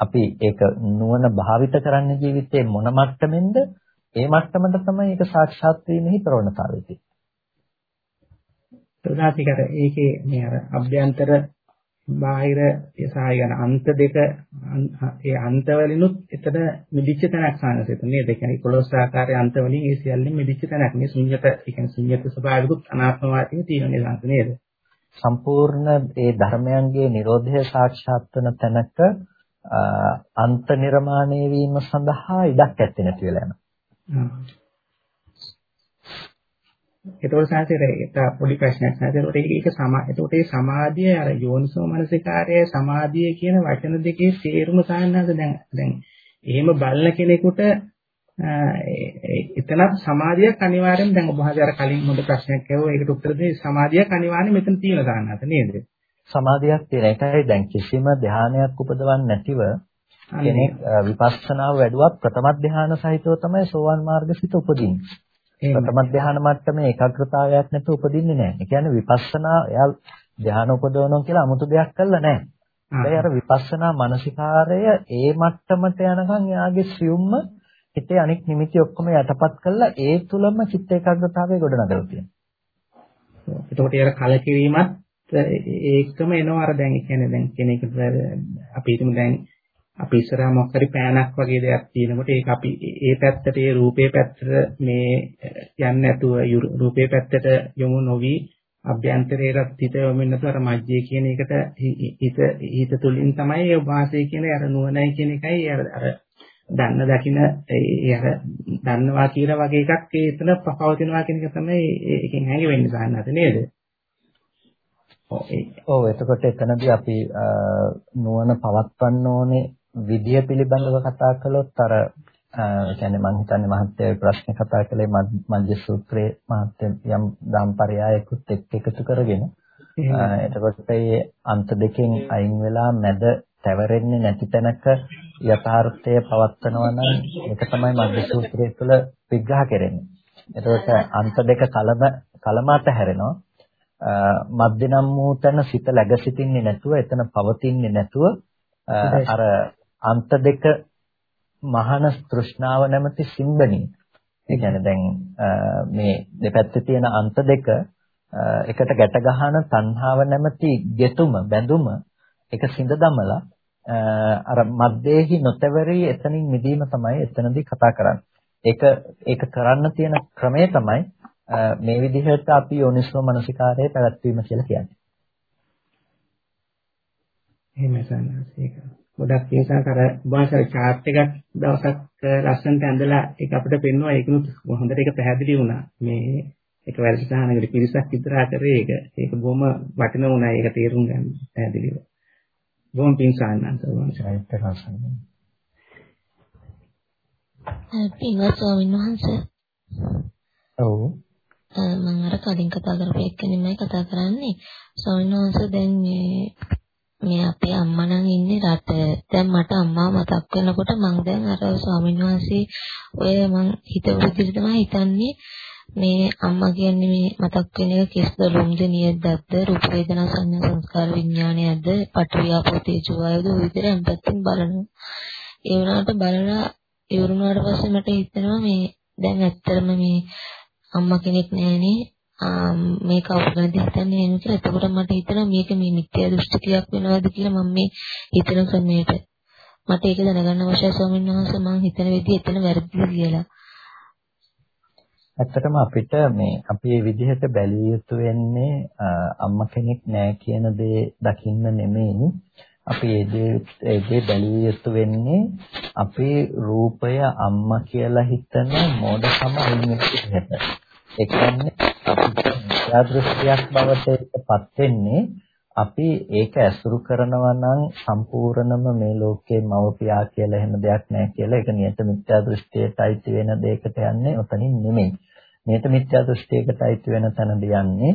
අපි ඒක නුවණ භාවිත කරන්න ජීවිතේ මොන මට්ටමින්ද ඒ මට්ටමට තමයි ඒක සාක්ෂාත් වීමෙහි ප්‍රවණතාවය තියෙන්නේ. ප්‍රධානිකර ඒකේ මේ අර අභ්‍යන්තර බාහිර සහාය ගන්න අන්ත දෙක ඒ අන්ත වලිනුත් එතන මිදිච්ච තැනක් සානස එතන නේද? ඒ කියන්නේ 11 ආකාරයේ අන්ත වලින් ඒ සියල්ලෙන් මිදිච්ච තැනක් නේ ශුන්්‍යත ඒ කියන්නේ ශුන්්‍යත ස්වභාවිකුත් අනාත්මවාදීව තියෙන නේද? සම්පූර්ණ ඒ ධර්මයන්ගේ Nirodha සාක්ෂාත් වෙන තැනක අන්ත නිර්මාණය වීම සඳහා ඉඩක් ඇත්තේ නැති වෙලා යනවා. ඒතකොට සාහිත්‍යයේ ඒක පොඩි ප්‍රශ්නයක්. සාහිත්‍යයට ඒක ඒක සමා ඒතකොට ඒ සමාධිය අර යෝනිසෝ මනසිකාරය සමාධිය කියන වචන දෙකේ තේරුම සාහනහස දැන් දැන් එහෙම බලන කෙනෙකුට එතනත් සමාධියක් අනිවාර්යෙන් දැන් ඔබ අර කලින් හොඳ ප්‍රශ්නයක් ඇහුවා. ඒකට උත්තර දෙයි සමාධියක් අනිවාර්යෙන් මෙතන තියෙන ගන්නත් නේද? සමාධියක් තියෙන එකයි දැන් කිසිම ධානයක් උපදවන්නේ නැතිව කෙනෙක් විපස්සනාව වැඩුවත් ප්‍රථම ධානය සහිතව තමයි සෝවාන් මාර්ගසිත උපදින්නේ ප්‍රථම ධානය මට්ටමේ ඒකාග්‍රතාවයක් නැතුව උපදින්නේ නැහැ. ඒ කියන්නේ විපස්සනා එයා ධානය උපදවනවා කියලා 아무තු දෙයක් කළා නැහැ. ඒ අර විපස්සනා මානසිකාරය ඒ මට්ටමට යනකම් එයාගේ සියුම්ම හිතේ අනික් නිමිති ඔක්කොම යටපත් කරලා ඒ තුලම චිත්ත ඒකාග්‍රතාවය ගොඩනගලා තියෙනවා. එතකොට ඒ කලකිරීමත් ඒකම එනවා අර දැන් කියන්නේ දැන් කෙනෙක් අපි හිතමු දැන් අපි ඉස්සරහා මොකක් හරි පෑනක් වගේ දෙයක් තියෙනකොට ඒක අපි ඒ පැත්තට ඒ රූපේ පැත්තට මේ යන්නේ නැතුව රූපේ පැත්තට යොමු නොවි අභ්‍යන්තරයට හිත යොමුෙන්න නැතුව අර මජ්ජේ කියන එකට හිත හිත තුලින් තමයි වාසය කියන අර නුවණයි කියන එකයි අර දන්න දකින ඒ අර දන්නවා කියලා වගේ එකක් ඒ එතන පවතිනවා කියන එක තමයි ඒකෙන් හැංගි වෙන්නේ සාහනත නේද? ඔව් එතකොට එතනදී අපි නුවණ පවත්වන්න ඕනේ විදිය පිළිබඳව කතා කළොත් අර කියන්නේ මම හිතන්නේ මහත්ය ප්‍රශ්න කතා කළේ මජ්ජ සූත්‍රයේ මහත්ය යම් ධම්පරයයකුත් එක්ක එකතු කරගෙන එතකොට මේ අන්ත දෙකෙන් අයින් වෙලා මැද තැවරෙන්නේ නැති තැනක යථාර්ථය පවත්නවා නම් ඒක තමයි මධ්‍ය සූත්‍රය තුළ විග්‍රහ කෙරෙන්නේ. එතකොට අන්ත දෙක කලම කලමත හැරෙනවා. මධ්‍ය නම් වූ තැන සිත läග සිටින්නේ නැතුව එතන පවතින්නේ නැතුව අර අන්ත දෙක මහාන තෘෂ්ණාව නැමැති සිම්බණී. ඒ කියන්නේ දැන් මේ දෙපැත්තේ තියෙන අන්ත දෙක එකට ගැට ගහන තණ්හාව නැමැති ගෙතුම බැඳුම එක සිඳ දමලා අර මැදේහි නොතවරී එතනින් මිදීම තමයි එතනදී කතා කරන්නේ. ඒක ඒක කරන්න තියෙන ක්‍රමය තමයි මේ විදිහට අපි යෝනිසෝ මනසිකාරයේ පැවැත්වීම කියලා කියන්නේ. එහෙමයි සන්නස් ඒක. ගොඩක් ඒසක් අර භාෂා චාර්ට් එකක් දවසක් ලස්සනට ඇඳලා ඒක අපිට පෙන්වනවා ඒකනුත් හොඳට ඒක පැහැදිලි වුණා. මේ ඒක වැඩසටහනකට පිරිසක් විතරා කරේ ඒක. ඒක බොහොම වටිනා වුණා ඒක තේරුම් ගන්න පැහැදිලිව. බොහොම පිං සාන්නන්ත වංශයිත් රසන්න. පින්වත් ස්වාමීන් වහන්සේ. ඔව්. මම අර කලින් කතා කරපු එක්කෙනෙක්මයි කතා කරන්නේ. ස්වාමීන් වහන්සේ දැන් මේ මේ අපේ අම්මා නම් ඉන්නේ රට. දැන් මට අම්මා මතක් වෙනකොට මම දැන් අර ස්වාමීන් වහන්සේ ඔය මං හිතපු විදිහට තමයි හිතන්නේ. මේ අම්මා කියන්නේ මේ මතක් වෙන එක කිස් දලුම්ද නියද්දක්ද රූප වේදනා සංඥා සංස්කාර විඥානයද පටවියාපෝ තේජෝ වායුද ඔය විදිහට හැමපැත්තෙන් බලනවා. ඒ වුණාට බලලා ඉවරුනාට පස්සේ මට හිතෙනවා මේ දැන් ඇත්තටම මේ අම්මා කෙනෙක් නැහැනේ මේක අවුගනද හිතන්නේ නේද කියලා. එතකොට මට හිතෙනවා මේක මේ මිත්‍යා දෘෂ්ටියක් වෙනවද කියලා මම මේ හිතන ක්‍රමයට මට ඒක දැනගන්න අවශ්‍යයි ස්වාමීන් වහන්සේ මම හිතන විදිහ එතන වැරදිද කියලා. ඇත්තටම අපිට මේ අපි මේ විදිහට බැලිය යුතු වෙන්නේ අම්මා කෙනෙක් නැහැ කියන දේ දකින්න නෙමෙයි. අපි ඒ දේ ඒ දේ බැලිය යුතු වෙන්නේ අපේ රූපය අම්මා කියලා හිතන මෝඩකම අයින් විදිහට. ඒ කියන්නේ අපිට දෘෂ්ටියක් බවට ඒකපත් වෙන්නේ අපි ඒක ඇසුරු කරනවා නම් සම්පූර්ණම මේ ලෝකේ මව්පියා කියලා එහෙම දෙයක් නැහැ කියලා ඒක නියත මිත්‍යා දෘෂ්ටියට අයිති වෙන දෙයකට යන්නේ ඔතනින් නෙමෙයි. නියත මිත්‍යා දෘෂ්ටියකට අයිති වෙන තැනදී යන්නේ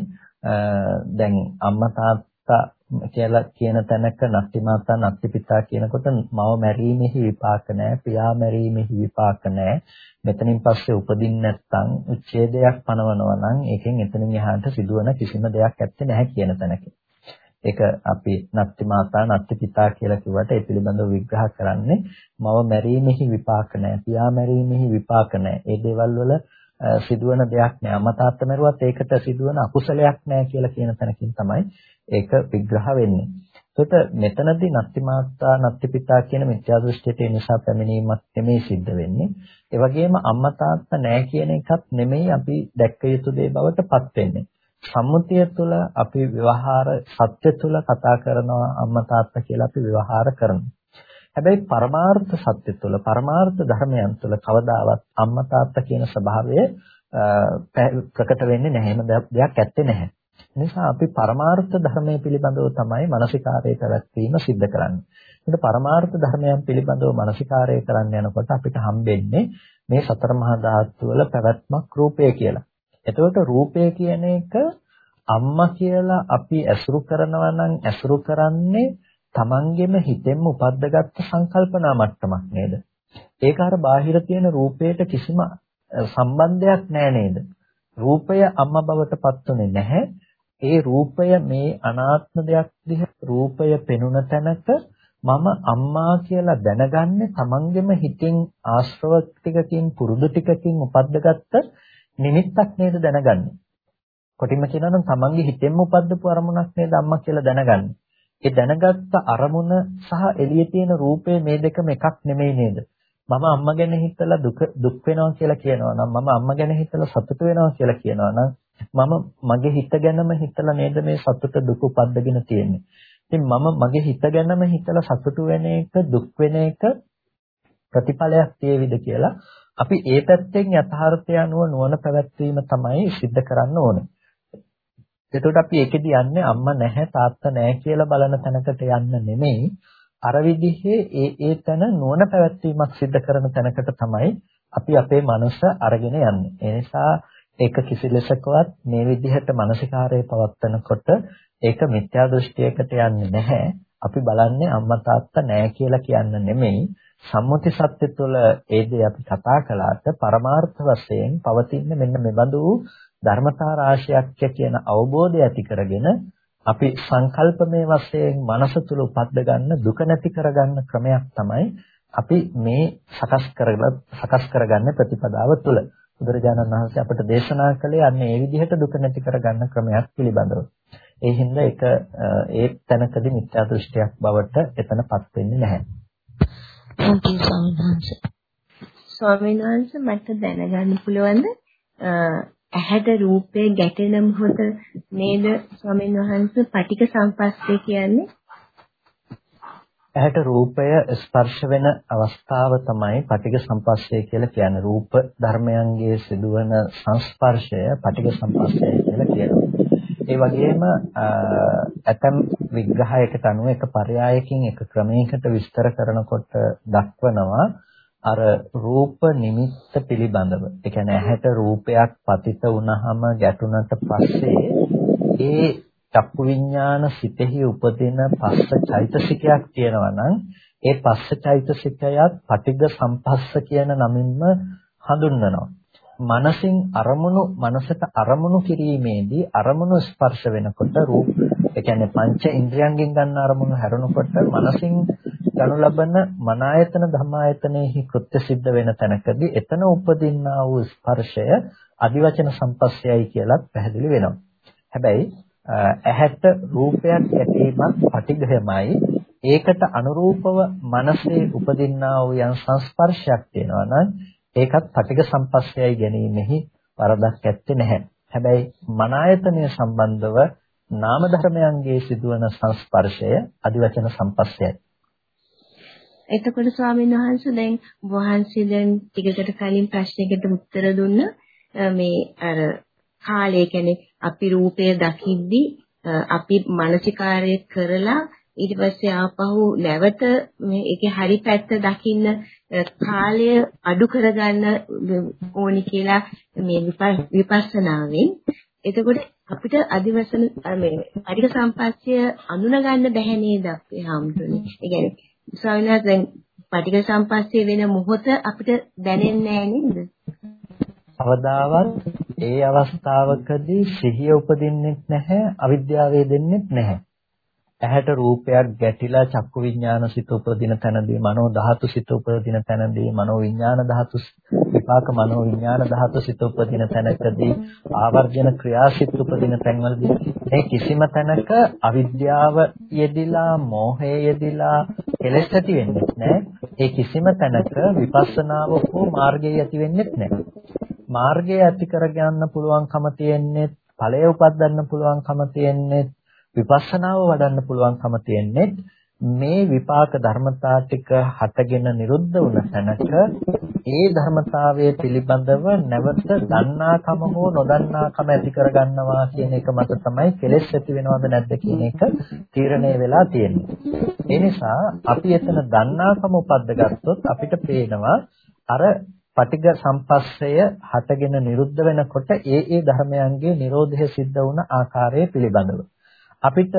දැන් අම්මා තාත්තා කියලා කියන තැනක නත්ති මාතා නත්ති පිතා කියනකොට මව මැරීමේහි විපාක නැහැ පියා මැරීමේහි විපාක නැහැ. මෙතනින් පස්සේ උපදින්න නැත්නම් උච්ඡේදයක් පනවනවා නම් ඒකෙන් එතනින් එහාට සිදුවන කිසිම දෙයක් ඇත්තේ නැහැ කියන තැනක. ඒක අපි නත්ති මාතා නත්ති පිතා කියලා කිව්වට ඒ පිළිබඳව විග්‍රහ කරන්නේ මව මැරීමේහි විපාක නැහැ පියා මැරීමේහි විපාක නැහැ. ඒ දේවල් වල සිදුවන දෙයක් නෑ අම්මා තාත්තා මරුවත් ඒකට සිදුවන අකුසලයක් නෑ කියලා කියන තැනකින් තමයි ඒක විග්‍රහ වෙන්නේ. එතකොට මෙතනදී නත්ති මාත්තා නත්ති පිතා කියන මිත්‍යා දෘෂ්ටියට ඒ නිසා පැමිණීමක් නෙමෙයි සිද්ධ වෙන්නේ. ඒ වගේම අම්මා තාත්තා නෑ කියන එකත් නෙමෙයි අපි දැක්ක යුතු දේ බවට පත් වෙන්නේ. සම්මුතිය තුළ අපි ව්‍යවහාර සත්‍ය තුළ කතා කරනවා අම්මා තාත්තා කියලා අපි ව්‍යවහාර කරනවා. හැබැයි පරමාර්ථ සත්‍ය තුළ පරමාර්ථ ධර්මයන් තුළ කවදාවත් අම්මා තාත්තා කියන ස්වභාවය ප්‍රකට වෙන්නේ නැහැ. එහෙම දෙයක් ඇත්තේ නැහැ. නිසා අපි පරමාර්ථ ධර්මයේ පිළිබඳව තමයි මානසිකාරයේ පැවැත්වීම සිද්ධ කරන්නේ. ඒකට පරමාර්ථ ධර්මයන් පිළිබඳව මානසිකාරය කරන්න යනකොට අපිට හම්බෙන්නේ මේ සතර මහා ධාතු වල පැවැත්මක් රූපය කියලා. එතකොට රූපය කියන එක අම්මා කියලා අපි ඇසුරු කරනවා නම් ඇසුරු කරන්නේ තමන්ගෙම හිතෙන්ම උපද්දගත්ත සංකල්පනා මට්ටමක් නේද? ඒක අර බාහිර තියෙන රූපයට කිසිම සම්බන්ධයක් නැහැ නේද? රූපය අම්මා බවට පත්ුනේ නැහැ. ඒ රූපය මේ අනාත්ම දෙයක් දිහා රූපය පෙනුන තැනක මම අම්මා කියලා දැනගන්නේ තමන්ගෙම හිතින් ආශ්‍රව ටිකකින් පුරුදු ටිකකින් උපද්දගත්ත නිමිත්තක් නේද දැනගන්නේ. කොටින්ම කියනවා නම් තමන්ගේ හිතෙන්ම උපද්දපු අරමුණක් නේද අම්මා කියලා දැනගන්නේ. ඒ දැනගත්ත අරමුණ සහ එළියේ තියෙන රූපය මේ දෙකම එකක් නෙමෙයි නේද? මම අම්මා ගැන හිතලා දුක දුක් වෙනවා කියලා කියනවා නම් මම අම්මා ගැන හිතලා සතුට වෙනවා කියලා කියනවා නම් මම මගේ හිත ගැනම හිතලා නේද මේ සතුට දුක උපද්දගෙන තියෙන්නේ. ඉතින් මම මගේ හිත ගැනම හිතලා සතුටු වෙන එක දුක් වෙන එක ප්‍රතිඵලයක් තියේවිද කියලා අපි ඒ පැත්තෙන් යථාර්ථය අනුව නුවණ පැවැත්වීම තමයි सिद्ध කරන්න ඕනේ. එතකොට අපි ඒකෙදි යන්නේ අම්මා නැහැ තාත්තා නැහැ කියලා බලන තැනකට යන්න නෙමෙයි අර විදිහේ ඒ ඒ තැන නුවණ පැවැත්වීමක් सिद्ध කරන තැනකට තමයි අපි අපේ මනස අරගෙන යන්නේ. ඒ නිසා ඒක කිසි ලෙසකවත් මේ විදිහට මානසිකාරයේ පවත්නකොට ඒක මිත්‍යා දෘෂ්ටියකට යන්නේ නැහැ. අපි බලන්නේ අම්මා තාත්තා නැහැ කියලා කියන්න නෙමෙයි සම්මුති සත්‍ය තුළ ඒ දේ අපි කතා කළාට පරමාර්ථ වශයෙන් පවතින මෙන්න මෙබඳු ධර්මතා රාශියක් කියන අවබෝධය ඇති කරගෙන අපි සංකල්පමය වශයෙන් මනස තුළ උපද්ද ගන්න දුක නැති කරගන්න ක්‍රමයක් තමයි අපි මේ සකස් කරගල සකස් කරගන්න ප්‍රතිපදාව තුළ බුදුරජාණන් වහන්සේ අපට දේශනා කළේ අන්න ඒ විදිහට දුක නැති කරගන්න ක්‍රමයක් පිළිබඳව. ඒ හින්දා ඒක ඒ තැනකදී මිත්‍යා දෘෂ්ටියක් බවට එතනපත් වෙන්නේ නැහැ. Thank you ස්වාමීන් වහන්සේ. ස්වාමීන් වහන්සේ මට දැනගන්න පුළුවන්ද ඇහැට රූපේ ගැටෙන මොහොත නේද ස්වාමීන් වහන්සේ පටික සම්පස්සේ කියන්නේ? ඇහැට රූපය ස්පර්ශ වෙන අවස්ථාව තමයි පටික සම්පස්සේ කියලා කියන්නේ. රූප ධර්මයන්ගේ සිදුවන සංස්පර්ශය පටික සම්පස්සේ කියලා කියනවා. ඒ වගේම ඇතම් විග්‍රහයකට අනුව එක පරයයකින් එක ක්‍රමයකට විස්තර කරනකොට දක්වනවා අර රූප නිමිත්ත පිළිබඳව. ඒ කියන්නේ ඇහැට රූපයක් පතිත වුනහම ගැටුණට පස්සේ ඒ චක්කු විඥාන සිතෙහි උපදින පස්ස චෛතසිකයක් තියෙනවා නම් ඒ පස්ස චෛතසිකයත් පටිඝ සම්පස්ස කියන නමින්ම හඳුන්වනවා. මනසින් අරමුණු මනසට අරමුණු කිරීමේදී අරමුණු ස්පර්ශ වෙනකොට රූප ඒ කියන්නේ පංච ඉන්ද්‍රියන්ගෙන් ගන්න අරමුණු හැරෙනකොට මනසින් ගනු ලබන මනායතන ධම්මායතනෙහි කෘත්‍ය සිද්ධ වෙන තැනකදී එතන උපදින්නා වූ ස්පර්ශය අදිවචන සම්පස්සයයි කියලා පැහැදිලි වෙනවා. හැබැයි ඇහැට රූපයක් ඇතීමත් පටිඝයමයි ඒකට අනුරූපව මනසේ උපදින්නා වූ යම් සංස්පර්ශයක් තියෙනවා නම් ඒකත් පටිඝ සම්පස්සයයි ගැනීමෙහි වරදක් ඇත්තේ නැහැ. හැබැයි මනායතනය සම්බන්ධව නාම ධර්මයන්ගේ සිදුවන සංස්පර්ශය අදිවචන සම්පස්සයයි. එතකොට ස්වාමීන් වහන්සේ දැන් වහන්සේ දැන් ටිකකට කලින් ප්‍රශ්නයකට උත්තර දුන්න මේ අර කාලය කියන්නේ අපි රූපය දකිද්දි අපි මානසිකාරය කරලා ඊට පස්සේ ආපහු නැවත මේකේ හරි පැත්ත දකින්න කාලය අඩු කරගන්න ඕනි කියලා මේ විපස්සනාවෙන් එතකොට අපිට අදිවසන මේ පරික සම්පස්සය අඳුන ගන්න බැහැ නේද අපේ හැමෝටම. ඒ කියන්නේ ස්වාමීන් වහන්සේ දැන් පටික සම්පස්සේ වෙන මොහොත අපිට දැනෙන්නේ නැහැ නේද? අවදාවත් ඒ අවස්ථාවකදී සිහිය උපදින්නෙත් නැහැ අවිද්‍යාවේ දෙන්නෙත් නැහැ. ඇහැට රූපයක් ගැටිලා චක්කු විඥාන සිත උපදින තැනදී මනෝ ධාතු සිත උපදින තැනදී මනෝ විඥාන ධාතු විපාක මනෝ විඥාන ධාතු සිත උපදින තැනකදී ආවර්ජන ක්‍රියා සිත උපදින තැන්වලදී මේ කිසිම තැනක අවිද්‍යාව යෙදිලා මෝහය යෙදිලා කෙලෙස් ඇති වෙන්නේ නැහැ ඒ කිසිම තැනක විපස්සනාව හෝ මාර්ගය ඇති වෙන්නේ නැහැ මාර්ගය ඇති කරගන්න පුළුවන්කම තියෙන්නේ ඵලය උපදින්න පුළුවන්කම තියෙන්නේ විපස්සනාව වඩන්න පුළුවන්කම තියෙන්නේ මේ විපාක ධර්මතා ටික හටගෙන නිරුද්ධ වුණ තැනක ඒ ධර්මතාවයේ පිළිබඳව නැවත දන්නාකම හෝ නොදන්නාකම ඇති කරගන්නවා කියන එක මත තමයි කෙලෙස් ඇති වෙනවද නැද්ද කියන එක තීරණය වෙලා තියෙන්නේ. ඒ නිසා අපි එතන දන්නාකම උපද්ද ගත්තොත් අපිට පේනවා අර පටිඝ සම්පස්සය හටගෙන නිරුද්ධ වෙනකොට ඒ ඒ ධර්මයන්ගේ Nirodha සිද්ධ වුණ ආකාරය පිළිබඳව. අපිට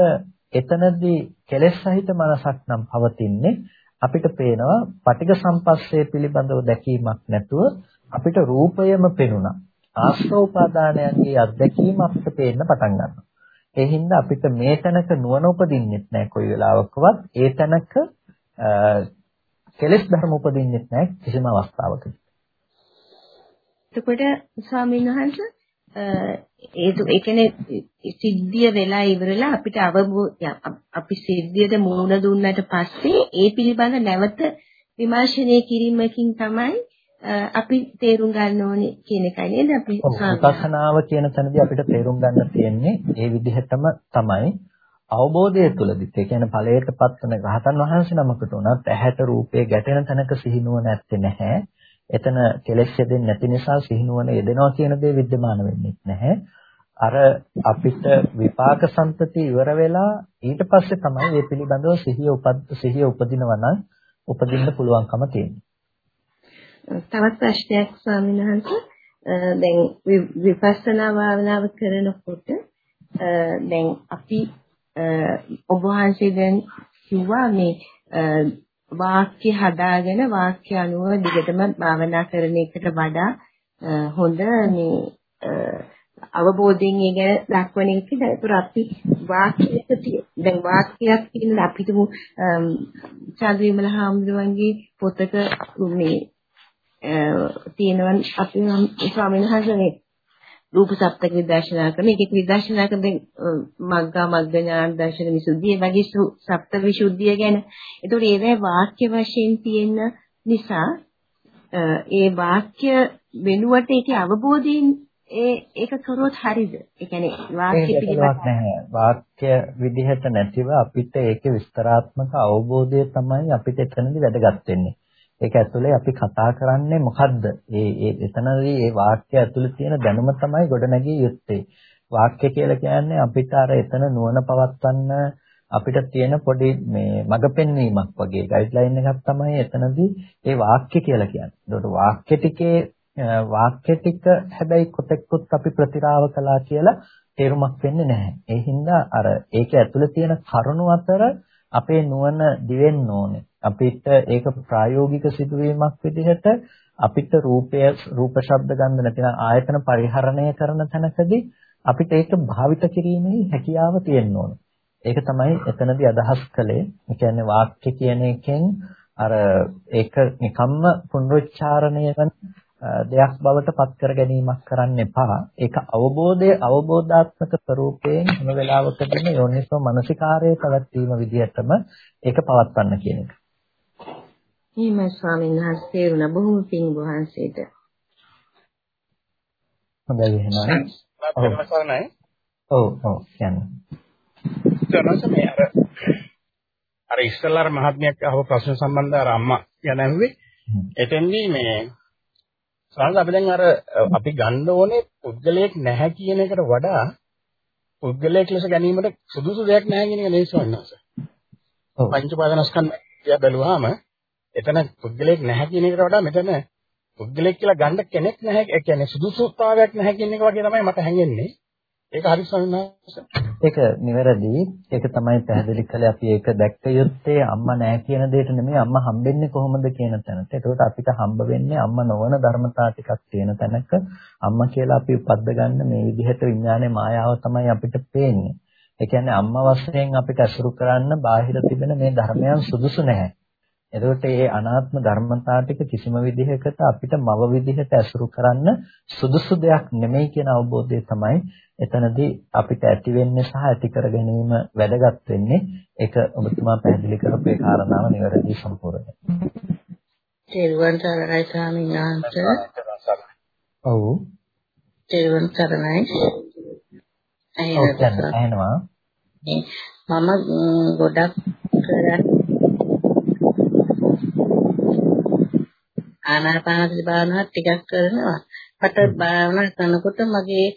එතනදී කෙලෙස් සහිත මනසක් නම් පවතින්නේ අපිට පේනවා පටිඝ සම්පස්සේ පිළිබඳව දැකීමක් නැතුව අපිට රූපයම පෙනුණා. ආස්තෝපාදානයන්ගේ අත්දැකීම අපිට පේන්න පටන් ගන්නවා. ඒ හින්දා අපිට මේ තැනක නුවණ උපදින්නෙත් නැහැ කොයි වෙලාවකවත්. ඒ තැනක කෙලෙස් ධර්ම උපදින්නෙත් නැහැ කිසිම අවස්ථාවකදී. එතකොට ස්වාමීන් වහන්සේ ඒ කියන්නේ සිද්ධිය වෙලා ඉවරලා අපිට අවබෝධ අපි සිද්ධියට මුහුණ දුන්නට පස්සේ ඒ පිළිබඳ නැවත විමර්ශනය කිරීමකින් තමයි අපි තේරුම් ගන්න ඕනේ කියන එකයි නේද අපි විපස්සනාව කියන තැනදී අපිට තේරුම් ගන්න තියෙන්නේ ඒ විදිහටම තමයි අවබෝධය තුළදිත්. ඒ කියන්නේ ඵලයටපත් වෙන රහතන් වහන්සේ නමකට උනත් ඇහැට රූපේ ගැටෙන තැනක සිහිනුව නැත්තේ නැහැ එතන කෙලෙස් යෙදෙන්නේ නැති නිසා සිහිනුවන යෙදෙනවා කියන දේ विद्यमान වෙන්නේ නැහැ. අර අපිට විපාක සම්පති ඉවර වෙලා ඊට පස්සේ තමයි මේ පිළිබඳව සිහිය උපද සිහිය උපදිනවා නම් උපදින්න පුළුවන්කම තියෙන්නේ. තවත් ප්‍රශ්නයක් ස්වාමීන් වහන්සේ දැන් විපස්සනා භාවනාව කරනකොට දැන් අපි ඔබ වහන්සේ දැන් කිව්වා මේ වාක්‍ය හදාගෙන වාක්‍ය අනුව දිගටම භාවනා කරන එකට වඩා හොඳ මේ අවබෝධයෙන් ඒ ගැන දක්වන එක. ඒතර අපි වාක්‍යයක දැන් වාක්‍යයක් කියන අපිටම චන්ද්‍රවිමල හාමුදුරුවන්ගේ පොතක මේ තියෙනවා අපි ස්වාමීන් වහන්සේ රූප සප්තක විදර්ශනා කරන එකක විදර්ශනා කරන මග්ගා මග්ග ඥාන දර්ශන විසුද්ධිය වගේ සප්ත විසුද්ධිය ගැන. ඒතකොට ඒවැ වාක්‍ය වශයෙන් තියෙන නිසා ඒ වාක්‍ය වෙනුවට ඒකේ අවබෝධයෙන් ඒ ඒක කරොත් හරිද? ඒ කියන්නේ වාක්‍ය පිළිබඳව නැහැ. වාක්‍ය විදිහට නැතිව අපිට ඒකේ විස්තරාත්මක අවබෝධය තමයි අපිට එතනදි වැදගත් වෙන්නේ. ඒක ඇතුලේ අපි කතා කරන්නේ මොකද්ද? ඒ ඒ එතනදී ඒ වාක්‍ය ඇතුලේ තියෙන දැනුම තමයි ගොඩනැගිය යුත්තේ. වාක්‍ය කියලා කියන්නේ අපිට අර එතන නුවණ පවත්වන්න අපිට තියෙන පොඩි මේ මඟ පෙන්වීමක් වගේ ගයිඩ්ලයින් එකක් තමයි එතනදී ඒ වාක්‍ය කියලා කියන්නේ. ඒකට වාක්‍ය ටිකේ වාක්‍ය ටික හැබැයි කොතෙක්වත් අපි ප්‍රතිරාව කළා කියලා තේරුමක් වෙන්නේ නැහැ. ඒ හින්දා අර ඒක ඇතුලේ තියෙන කරුණු අතර අපේ නුවණ දිවෙන්න ඕනේ. අපිට ඒක ප්‍රායෝගික සිදුවීමක් විදිහට අපිට රූපය රූප ශබ්ද ගන්ධ නැතිනම් ආයතන පරිහරණය කරන තැනකදී අපිට ඒක භාවිත කිරීමේ හැකියාව තියෙන්න ඕනේ. ඒක තමයි එතනදී අදහස් කළේ. ඒ කියන්නේ වාක්‍ය කියන එකෙන් අර ඒක නිකම්ම පුනරුච්චාරණය කරන දෙයක් බවට පත් කර ගැනීමක් කරන්න එපා. ඒක අවබෝධය අවබෝධාත්මක ස්වરૂපයෙන් හැම වෙලාවකදීම යෝනිසෝ මනසිකාරයේ පැවැත්වීම විදිහටම ඒක පවත්වන්න කියන එක. එහෙමයි ස්වාමීන් වහන්සේ තේරුණා බොහොම පිං වහන්සේට. හොඳයි එහෙනම්. ඔව්. ඔව් ඔව් කියන්නේ. මේ අර අර ඉස්සල්ලාර මහත්මියක් අහව ප්‍රශ්න සම්බන්ධව අර අම්මා ගැන ඇහුවේ. එතෙන්දී මේ සාමාන්‍ය අපි දැන් අර අපි ගන්න ඕනේ පුද්ගලයෙක් නැහැ කියන එකට වඩා පුද්ගලයෙක් ලෙස ගැනීමට සුදුසු දෙයක් නැහැ කියන එක නේ ස්වාමීන් වහන්සේ. ඔව්. පංච පාදනස්කන්ධය බැලුවාම එතන පුද්ගලයෙක් නැහැ කියන එකට වඩා මෙතන පුද්ගලයෙක් කියලා ගන්න කෙනෙක් නැහැ. ඒ කියන්නේ සුදුසුතාවයක් නැහැ කියන එක වගේ තමයි මට හැඟෙන්නේ. ඒක හරි ස්වාමීන් ඒක නිවැරදි. ඒක තමයි පැහැදිලි කළේ අපි ඒක දැක්ක යුත්තේ අම්මා නැහැ කියන දෙයට නෙමෙයි අම්මා හම්බෙන්නේ කොහොමද කියන තැනට. ඒකට අපිට හම්බ වෙන්නේ අම්මා නොවන ධර්මතා ටිකක් තියෙන තැනක අම්මා කියලා අපි උපද්ද ගන්න මේ විදිහට විඥානයේ මායාව තමයි අපිට පේන්නේ. ඒ කියන්නේ අම්මා වශයෙන් අපිට අසුරු කරන්න බාහිර තිබෙන මේ ධර්මයන් සුදුසු නැහැ. එතකොට මේ අනාත්ම ධර්මතා ටික කිසිම විදිහකට අපිට මව විදිහට ඇසුරු කරන්න සුදුසු දෙයක් නෙමෙයි කියන අවබෝධය තමයි එතනදී අපිට ඇති වෙන්නේ සහ ඇති කර ගැනීම වැදගත් වෙන්නේ. ඒක ඔබතුමා පැහැදිලි කරපු ඒ කාරණාව නිවැරදි සම්පූර්ණයි. තෙරුවන් සරණයි ස්වාමීන් වහන්සේ. ඔව්. තෙරුවන් සරණයි. ඇහෙනවා. මම ගොඩක් කරන්නේ ආනාපානසති භාවනාව ටිකක් කරනවා. මට භාවනා කරනකොට මගේ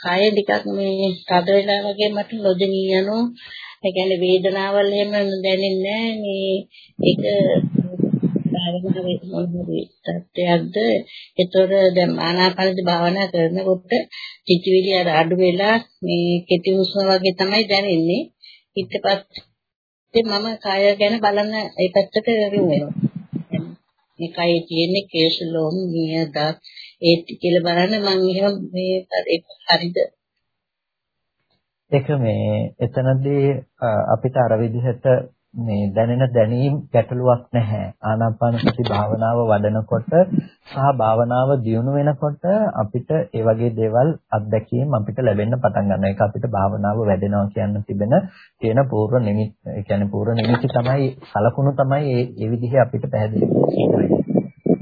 කය ටිකක් මේ තද වෙලා වගේ මට නොදෙනී යනවා. ඒ කියන්නේ වේදනාවල් එහෙම දැනෙන්නේ නැහැ. මේ ඒක භාවනාවේ මොනවද තත්ත්වයක්ද? ඒතොර දැන් ආනාපානසති භාවනා කරනකොට චිතිවිලි අර අඩු වෙලා මේ කෙටි හුස්ම වගේ තමයි දැනෙන්නේ. ඊට පස්සේ මම කය ගැන බලන්න ඒ පැත්තට යොමු වෙනවා. එකයි තියෙන්නේ කේශලෝම නියදත්. ඒත් කියලා බලන්න මම එහෙම මේ හරිද? ඒක මේ එතනදී අපිට අර විදිහට මේ දැනෙන දැනීම් ගැටලුවක් නැහැ. ආනාපාන සති භාවනාව වඩනකොට සහ භාවනාව දියුණු වෙනකොට අපිට ඒ වගේ දේවල් අත්දැකීම් අපිට ලැබෙන්න පටන් ගන්නවා. ඒක අපිට භාවනාව වැඩෙනවා කියන්න තිබෙන තියෙන පූර්ව නිමිති ඒ කියන්නේ පූර්ව නිමිති තමයි සලකුණු තමයි ඒ ඒ විදිහේ අපිට පැහැදිලි වෙන්නේ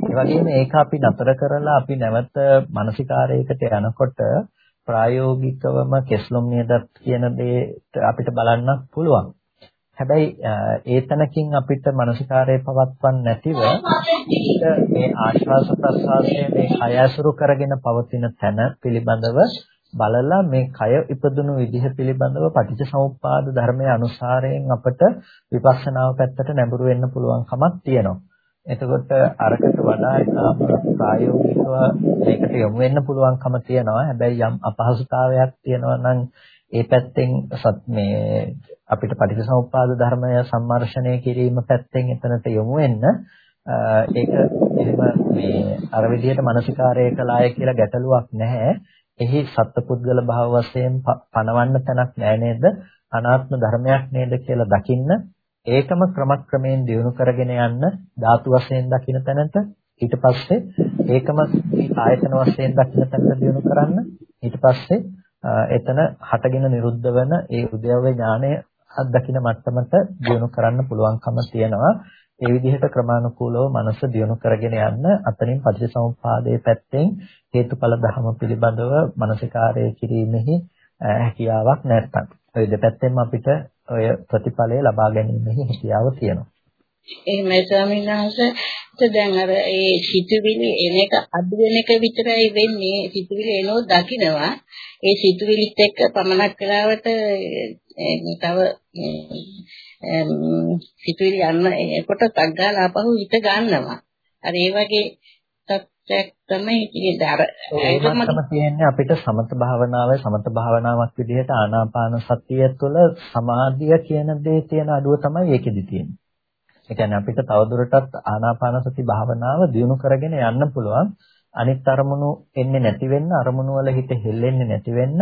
ඒ වගේම ඒක අපි නතර කරලා අපි නැවත මානසිකාරයකට යනකොට ප්‍රායෝගිකවම කෙස්ලොම් නියදත් කියන දේ අපිට බලන්න පුළුවන්. හැබැයි ඒ තැනකින් අපිට මානසිකාරය පවත්වන්න නැතිව මේ ආශ්වාස ප්‍රශ්වාසයේ මේ කය ඇසුරු කරගෙන පවතින තැන පිළිබඳව බලලා මේ කය ඉපදුණු විදිහ පිළිබඳව පටිච්චසමුප්පාද ධර්මයේ අනුසාරයෙන් අපට විපස්සනාව පැත්තට නැඹුරු වෙන්න පුළුවන්කමක් තියෙනවා. එතකොට අරකට වඩා ඉතාම ප්‍රායෝගිකව මේකට යොමු වෙන්න පුළුවන්කම තියෙනවා. හැබැයි යම් අපහසුතාවයක් තියෙනවා නම් ඒ පැත්තෙන් මේ අපිට පටිච්චසමුප්පාද ධර්මය සම්මර්ෂණය කිරීම පැත්තෙන් එතනට යොමු වෙන්න ඒක එහෙම මේ අර විදිහට මානසිකාරය කළාය කියලා ගැටලුවක් නැහැ. එහි සත්පුද්ගල භාව වශයෙන් පණවන්න තැනක් නෑ නේද? අනාත්ම ධර්මයක් නේද කියලා දකින්න ඒකම ක්‍රමක්‍රමයෙන් දියුණු කරගෙන යන්න ධාතු වශයෙන් දකින්න තැනට ඊට පස්සේ ඒකම ආයතන වශයෙන් දකින්න තැනට දියුණු කරන්න ඊට පස්සේ එතන හටගෙන නිරුද්ධ වෙන ඒ උද්‍යව්‍ය ඥානය අත්දකින්න මට්ටමට දියුණු කරන්න පුළුවන්කම තියෙනවා. ඒ විදිහට ක්‍රමානුකූලව මනස දියුණු කරගෙන යන්න අතනින් පටිච්චසමුප්පාදයේ පැත්තෙන් හේතුඵල ධර්ම පිළිබඳව මානසිකාරය කිරීමෙහි හැකියාවක් නැත්තම් ඔය දෙපැත්තෙන්ම අපිට ඔය ප්‍රතිඵලය ලබා ගැනීමෙහි හැකියාව තියෙනවා. එහෙමයි ස්වාමීන් වහන්සේ. දැන් අර ඒ සිතුවිලි එන එක අඩු වෙන එක විතරයි වෙන්නේ. සිතුවිලි එනෝ දකින්නවා ඒ සිතුවිලිත් එක්ක පමණක් කරාවට තව සිතුවිලි යන්න එකොට තග්ගාල ආපහු හිත ගන්නවා. අර ඒ වගේ තත්ත්වයක් තමයි ඉතින් අර ඒකම තියෙන්නේ අපිට සමත භාවනාවේ සමත භාවනාවක් විදිහට ආනාපාන සතිය තුළ සමාධිය කියන දේ තියෙන අඩුව තමයි ඒකෙදි තියෙන්නේ. ඒ කියන්නේ අපිට තවදුරටත් ආනාපාන සති භාවනාව දියුණු කරගෙන යන්න පුළුවන්. අනිත් අරමුණු එන්නේ නැති වෙන්න අරමුණු වල හිත හෙල්ලෙන්නේ නැති වෙන්න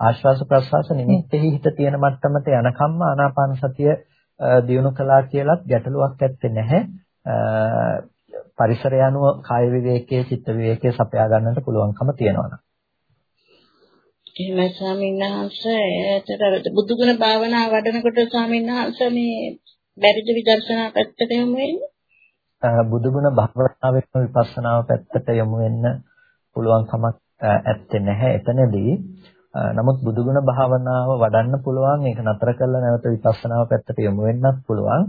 ආශ්වාස ප්‍රශ්වාස නිමිත්තෙහි හිත තියෙන මට්ටමට යනකම්ම ආනාපාන සතිය දියුණු කළා කියලත් ගැටලුවක් ඇත්තේ නැහැ. පරිසරය අනුව කාය විවේකයේ චිත්ත විවේකයේ සපයා ගන්නට පුළුවන්කම තියෙනවා. එහෙමයි ස්වාමීන් වහන්සේ ඒතර බුදුගුණ භාවනා වඩනකොට ස්වාමීන් වහන්සේ මේ බැරිද විදර්ශනා පැත්තට යමු වෙන්නේ? බුදුගුණ භාවනාවෙන් විපස්සනාව පැත්තට යමු වෙන්න පුළුවන් කමක් ඇත්තේ නැහැ. එතනදී නමුත් බුදුගුණ භාවනාව වඩන්න පුළුවන් ඒක නතර කරලා නැවත විපස්සනාව පැත්තට යොමු වෙන්නත් පුළුවන්.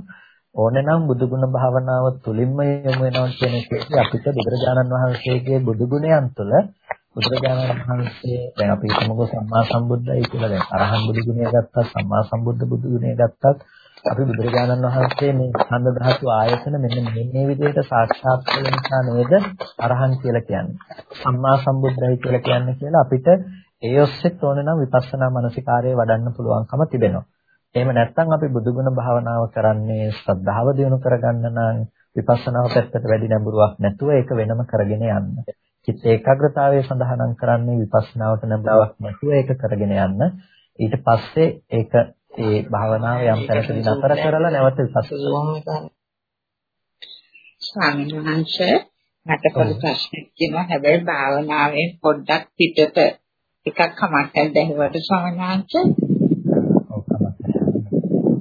ඕනනම් බුදුගුණ භාවනාව තුලින්ම යොමු වෙනවා කියන එකේදී අපිට බුදුරජාණන් වහන්සේගේ බුදුගුණයන් තුළ බුදුරජාණන් වහන්සේ දැන් අපි හිතමුකෝ සම්මා සම්බුද්ධයි කියලා දැන් අරහන් බුදුගුණය ගත්තත් සම්මා සම්බුද්ධ බුදුගුණය ගත්තත් අපි බුදුරජාණන් වහන්සේ මේ ස්කන්ධ ධාතු ආයතන මෙන්න මේ විදිහට සාක්ෂාත් කළ නිසා නේද අරහන් කියලා කියන්නේ. සම්මා සම්බුද්ධයි කියලා කියන්නේ කියලා අපිට ඒ ඔස්සේත් ඕන නම් විපස්සනා මානසිකාරය වඩන්න පුළුවන්කම තිබෙනවා. එහෙම නැත්නම් අපි බුදුගුණ භාවනාව කරන්නේ ශ්‍රද්ධාව දියුණු කරගන්න නම් විපස්සනාව පැත්තට වැඩි නැඹුරුවක් නැතුව ඒක වෙනම කරගෙන යන්න. චිත්ත ඒකාග්‍රතාවය සඳහා නම් කරන්නේ විපස්සනාවට නැඹුරුවක් නැතුව ඒක කරගෙන යන්න. ඊට පස්සේ ඒක ඒ භාවනාව යම් තැනකදී නතර කරලා නැවත විපස්සනා ස්වාමීන් වහන්සේ මට පොඩි ප්‍රශ්නයක් තියෙනවා හැබැයි භාවනාවෙන් පොඩ්ඩක් පිටට එකක් කමක් දැහුවට ස්වාමීනාංශ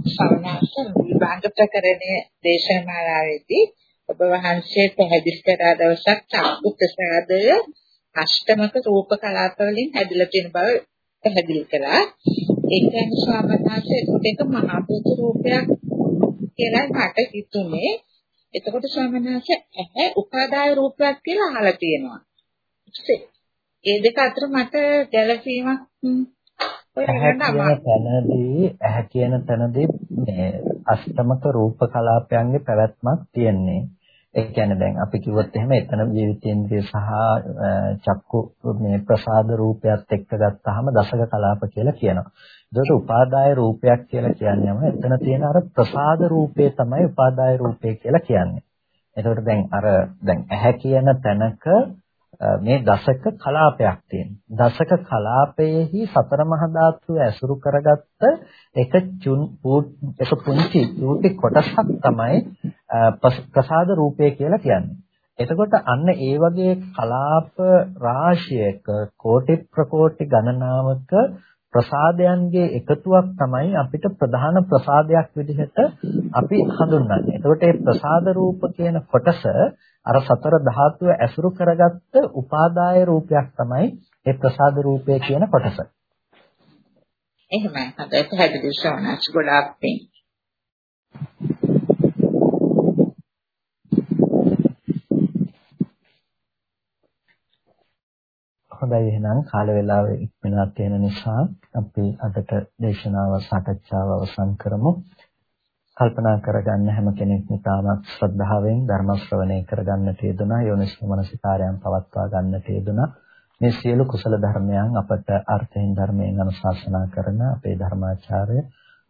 ස්වාමීනාංශ විභාග ප්‍රකරණයේ දේශනාලාවේදී ඔබ වහන්සේ පැහැදිලි කරා දවසක් චක්කු ප්‍රසාදය අෂ්ටමක රූප කලාප වලින් හැදිලා තියෙන බව පැහැදිලි කළා. ඒ කියන්නේ ස්වාමීනාංශ ඒක මහා පුරුෂ රූපයක් කියලා මට හිතුනේ. එතකොට ස්වාමීනාංශ ඇහැ උපාදාය රූපයක් කියලා අහලා තියෙනවා. ඒ දෙක අතර මට ගැළපීමක් තැනදී ඇහැ කියන තැනදී මේ අෂ්ටමක රූප කලාපයන්ගේ පැවැත්මක් තියෙන්නේ. ඒ කියන්නේ දැන් අපි කිව්වොත් එහෙම එතන ජීවිතේන්ද්‍රය සහ චක්කු මේ ප්‍රසාද රූපයත් එක්ක ගත්තාම දසක කලාප කියලා කියනවා. ඒකට උපාදාය රූපයක් කියලා කියන්නේම එතන තියෙන අර ප්‍රසාද රූපය තමයි උපාදාය රූපය කියලා කියන්නේ. එතකොට දැන් අර දැන් ඇහැ කියන තැනක මේ දශක කලාපයක් තියෙනවා. දශක කලාපයේහි සතර මහා ධාතු ඇසුරු කරගත්ත එක චුන් එක පුංචි චූටි කොටසක් තමයි ප්‍රසාද රූපය කියලා කියන්නේ. එතකොට අන්න ඒ වගේ කලාප රාශියක කෝටි ප්‍රකෝටි ගණනාවක ප්‍රසාදයන්ගේ එකතුවක් තමයි අපිට ප්‍රධාන ප්‍රසාදයක් විදිහට අපි හඳුන්වන්නේ. එතකොට මේ ප්‍රසාද රූප කියන කොටස අර සතර ධාතුව ඇසුරු කරගත්ත උපාදාය රූපයක් තමයි ඒ ප්‍රසාද රූපය කියන කොටස. එහෙමයි. හදයි පැහැදිලි ශෝනස් ගොඩාක් පිං. හොඳයි එහෙනම් කාල වේලාව ඉක්මනට තියෙන නිසා අපි අදට දේශනාව සාකච්ඡාව අවසන් කරමු. කල්පනා කරගන්න හැම කෙනෙක්ම තාමත් ශ්‍රද්ධාවෙන් ධර්ම ශ්‍රවණය කරගන්නට යෙදුනා. යෝනිසෝ මනසිකාරයන් පවත්වා ගන්නට යෙදුනා. මේ සියලු කුසල ධර්මයන් අපට අර්ථයෙන් ධර්මයෙන් අනුශාසනා කරන අපේ ධර්මාචාර්ය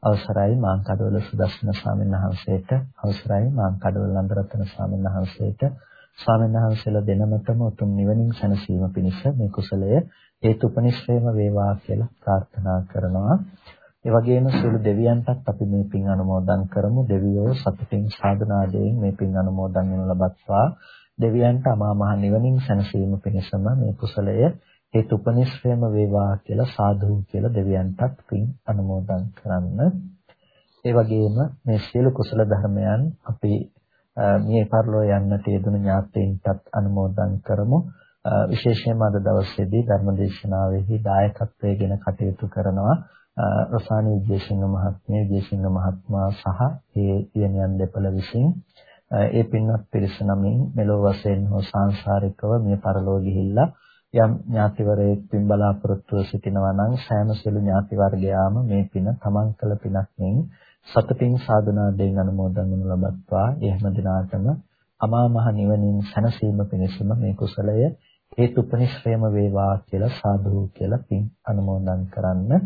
අවසරයි මාංකඩවල සුදස්සන ස්වාමීන් වහන්සේට අවසරයි මාංකඩවල නන්දරත්න ස්වාමීන් වහන්සේට. ස්වාමීන් වහන්සේලා දෙනමතම උතුම් නිවනින් සැනසීම පිණිස මේ කුසලය හේතුපනිශ්‍රේම වේවා කියලා ප්‍රාර්ථනා කරනවා. ඒ වගේම සියලු දෙවියන්ටත් අපි මේ පින් අනුමෝදන් කරමු. දෙවියෝ සතුටින් සාධනාදයෙන් මේ පින් අනුමෝදන් වෙනු ලබත්වා. දෙවියන්ට අමා මහ නිවනින් සැනසීම පිණිසම මේ කුසලය හේතුපනිශ්‍රයම වේවා කියලා සාදු කියලා දෙවියන්ටත් පින් අනුමෝදන් කරන්න. ඒ වගේම මේ සියලු කුසල ධර්මයන් අපි මේ පරිලෝ යන්නට යෙදුණු ඥාතීන්ටත් අනුමෝදන් කරමු. විශේෂයෙන්ම අද දවසේදී ධර්මදේශනාවෙහි දායකත්වයෙන් කටයුතු කරනවා රසානි විජේසිංහ මහත්මිය විජේසිංහ මහත්මයා සහ ඒ දියණියන් දෙපළ විසින් ඒ පින්වත් පිරිස නමින් මෙලොව වශයෙන් හෝ සාංශාරිකව මේ පරලෝ ගිහිල්ලා යම් ඥාතිවරයෙක් පින් බලාපොරොත්තුව සිටිනවා නම් සෑම සියලු ඥාති වර්ගයාම මේ පින තමන් කළ පිනක් මෙන් සතුටින් සාධනාවෙන් අනුමෝදන් වනු ලබත්වා එහෙම දිනාටම අමා මහ නිවනින් සැනසීම පිණිසම මේ කුසලය හේතුපනිශ්‍රයම වේවා කියලා සාදු කියලා පින් අනුමෝදන් කරන්න.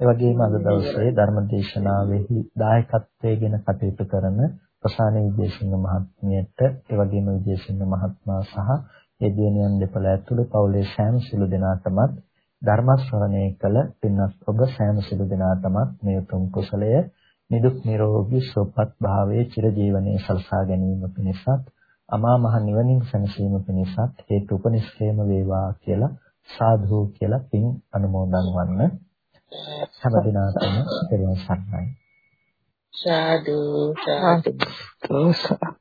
ඒ වගේම අද දවසේ ධර්ම දේශනාවෙහි දායකත්වයෙන් කටයුතු කරන ප්‍රසාන විජේසිංහ මහත්මියට ඒ වගේම විජේසිංහ මහත්මයා සහ ඒ දිනයන් දෙපළ ඇතුළු පවුලේ සෑම සිළු දෙනාටමත් ධර්ම ශ්‍රවණය කළ පින්වත් ඔබ සෑම සිළු දෙනාටමත් මේ උතුම් කුසලය නිදුක් නිරෝගී සුවපත් භාවයේ චිරජීවනයේ සලසා ගැනීම පිණිසත් අමා මහ නිවනින් සැනසීම පිණිසත් හේතු උපනිශ්‍රේම වේවා කියලා සාදු කියලා පින් අනුමෝදන් වන්න හැම දිනාටම පෙරවන් සරණයි සාදු සාදු පෙරවන් සරණයි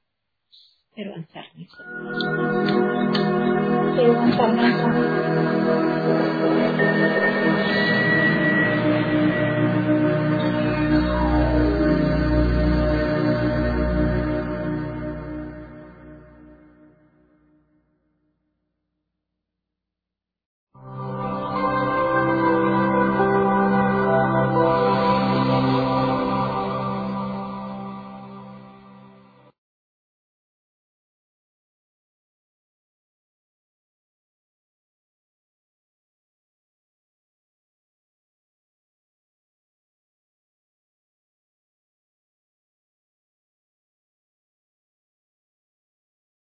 පෙරවන් සරණයි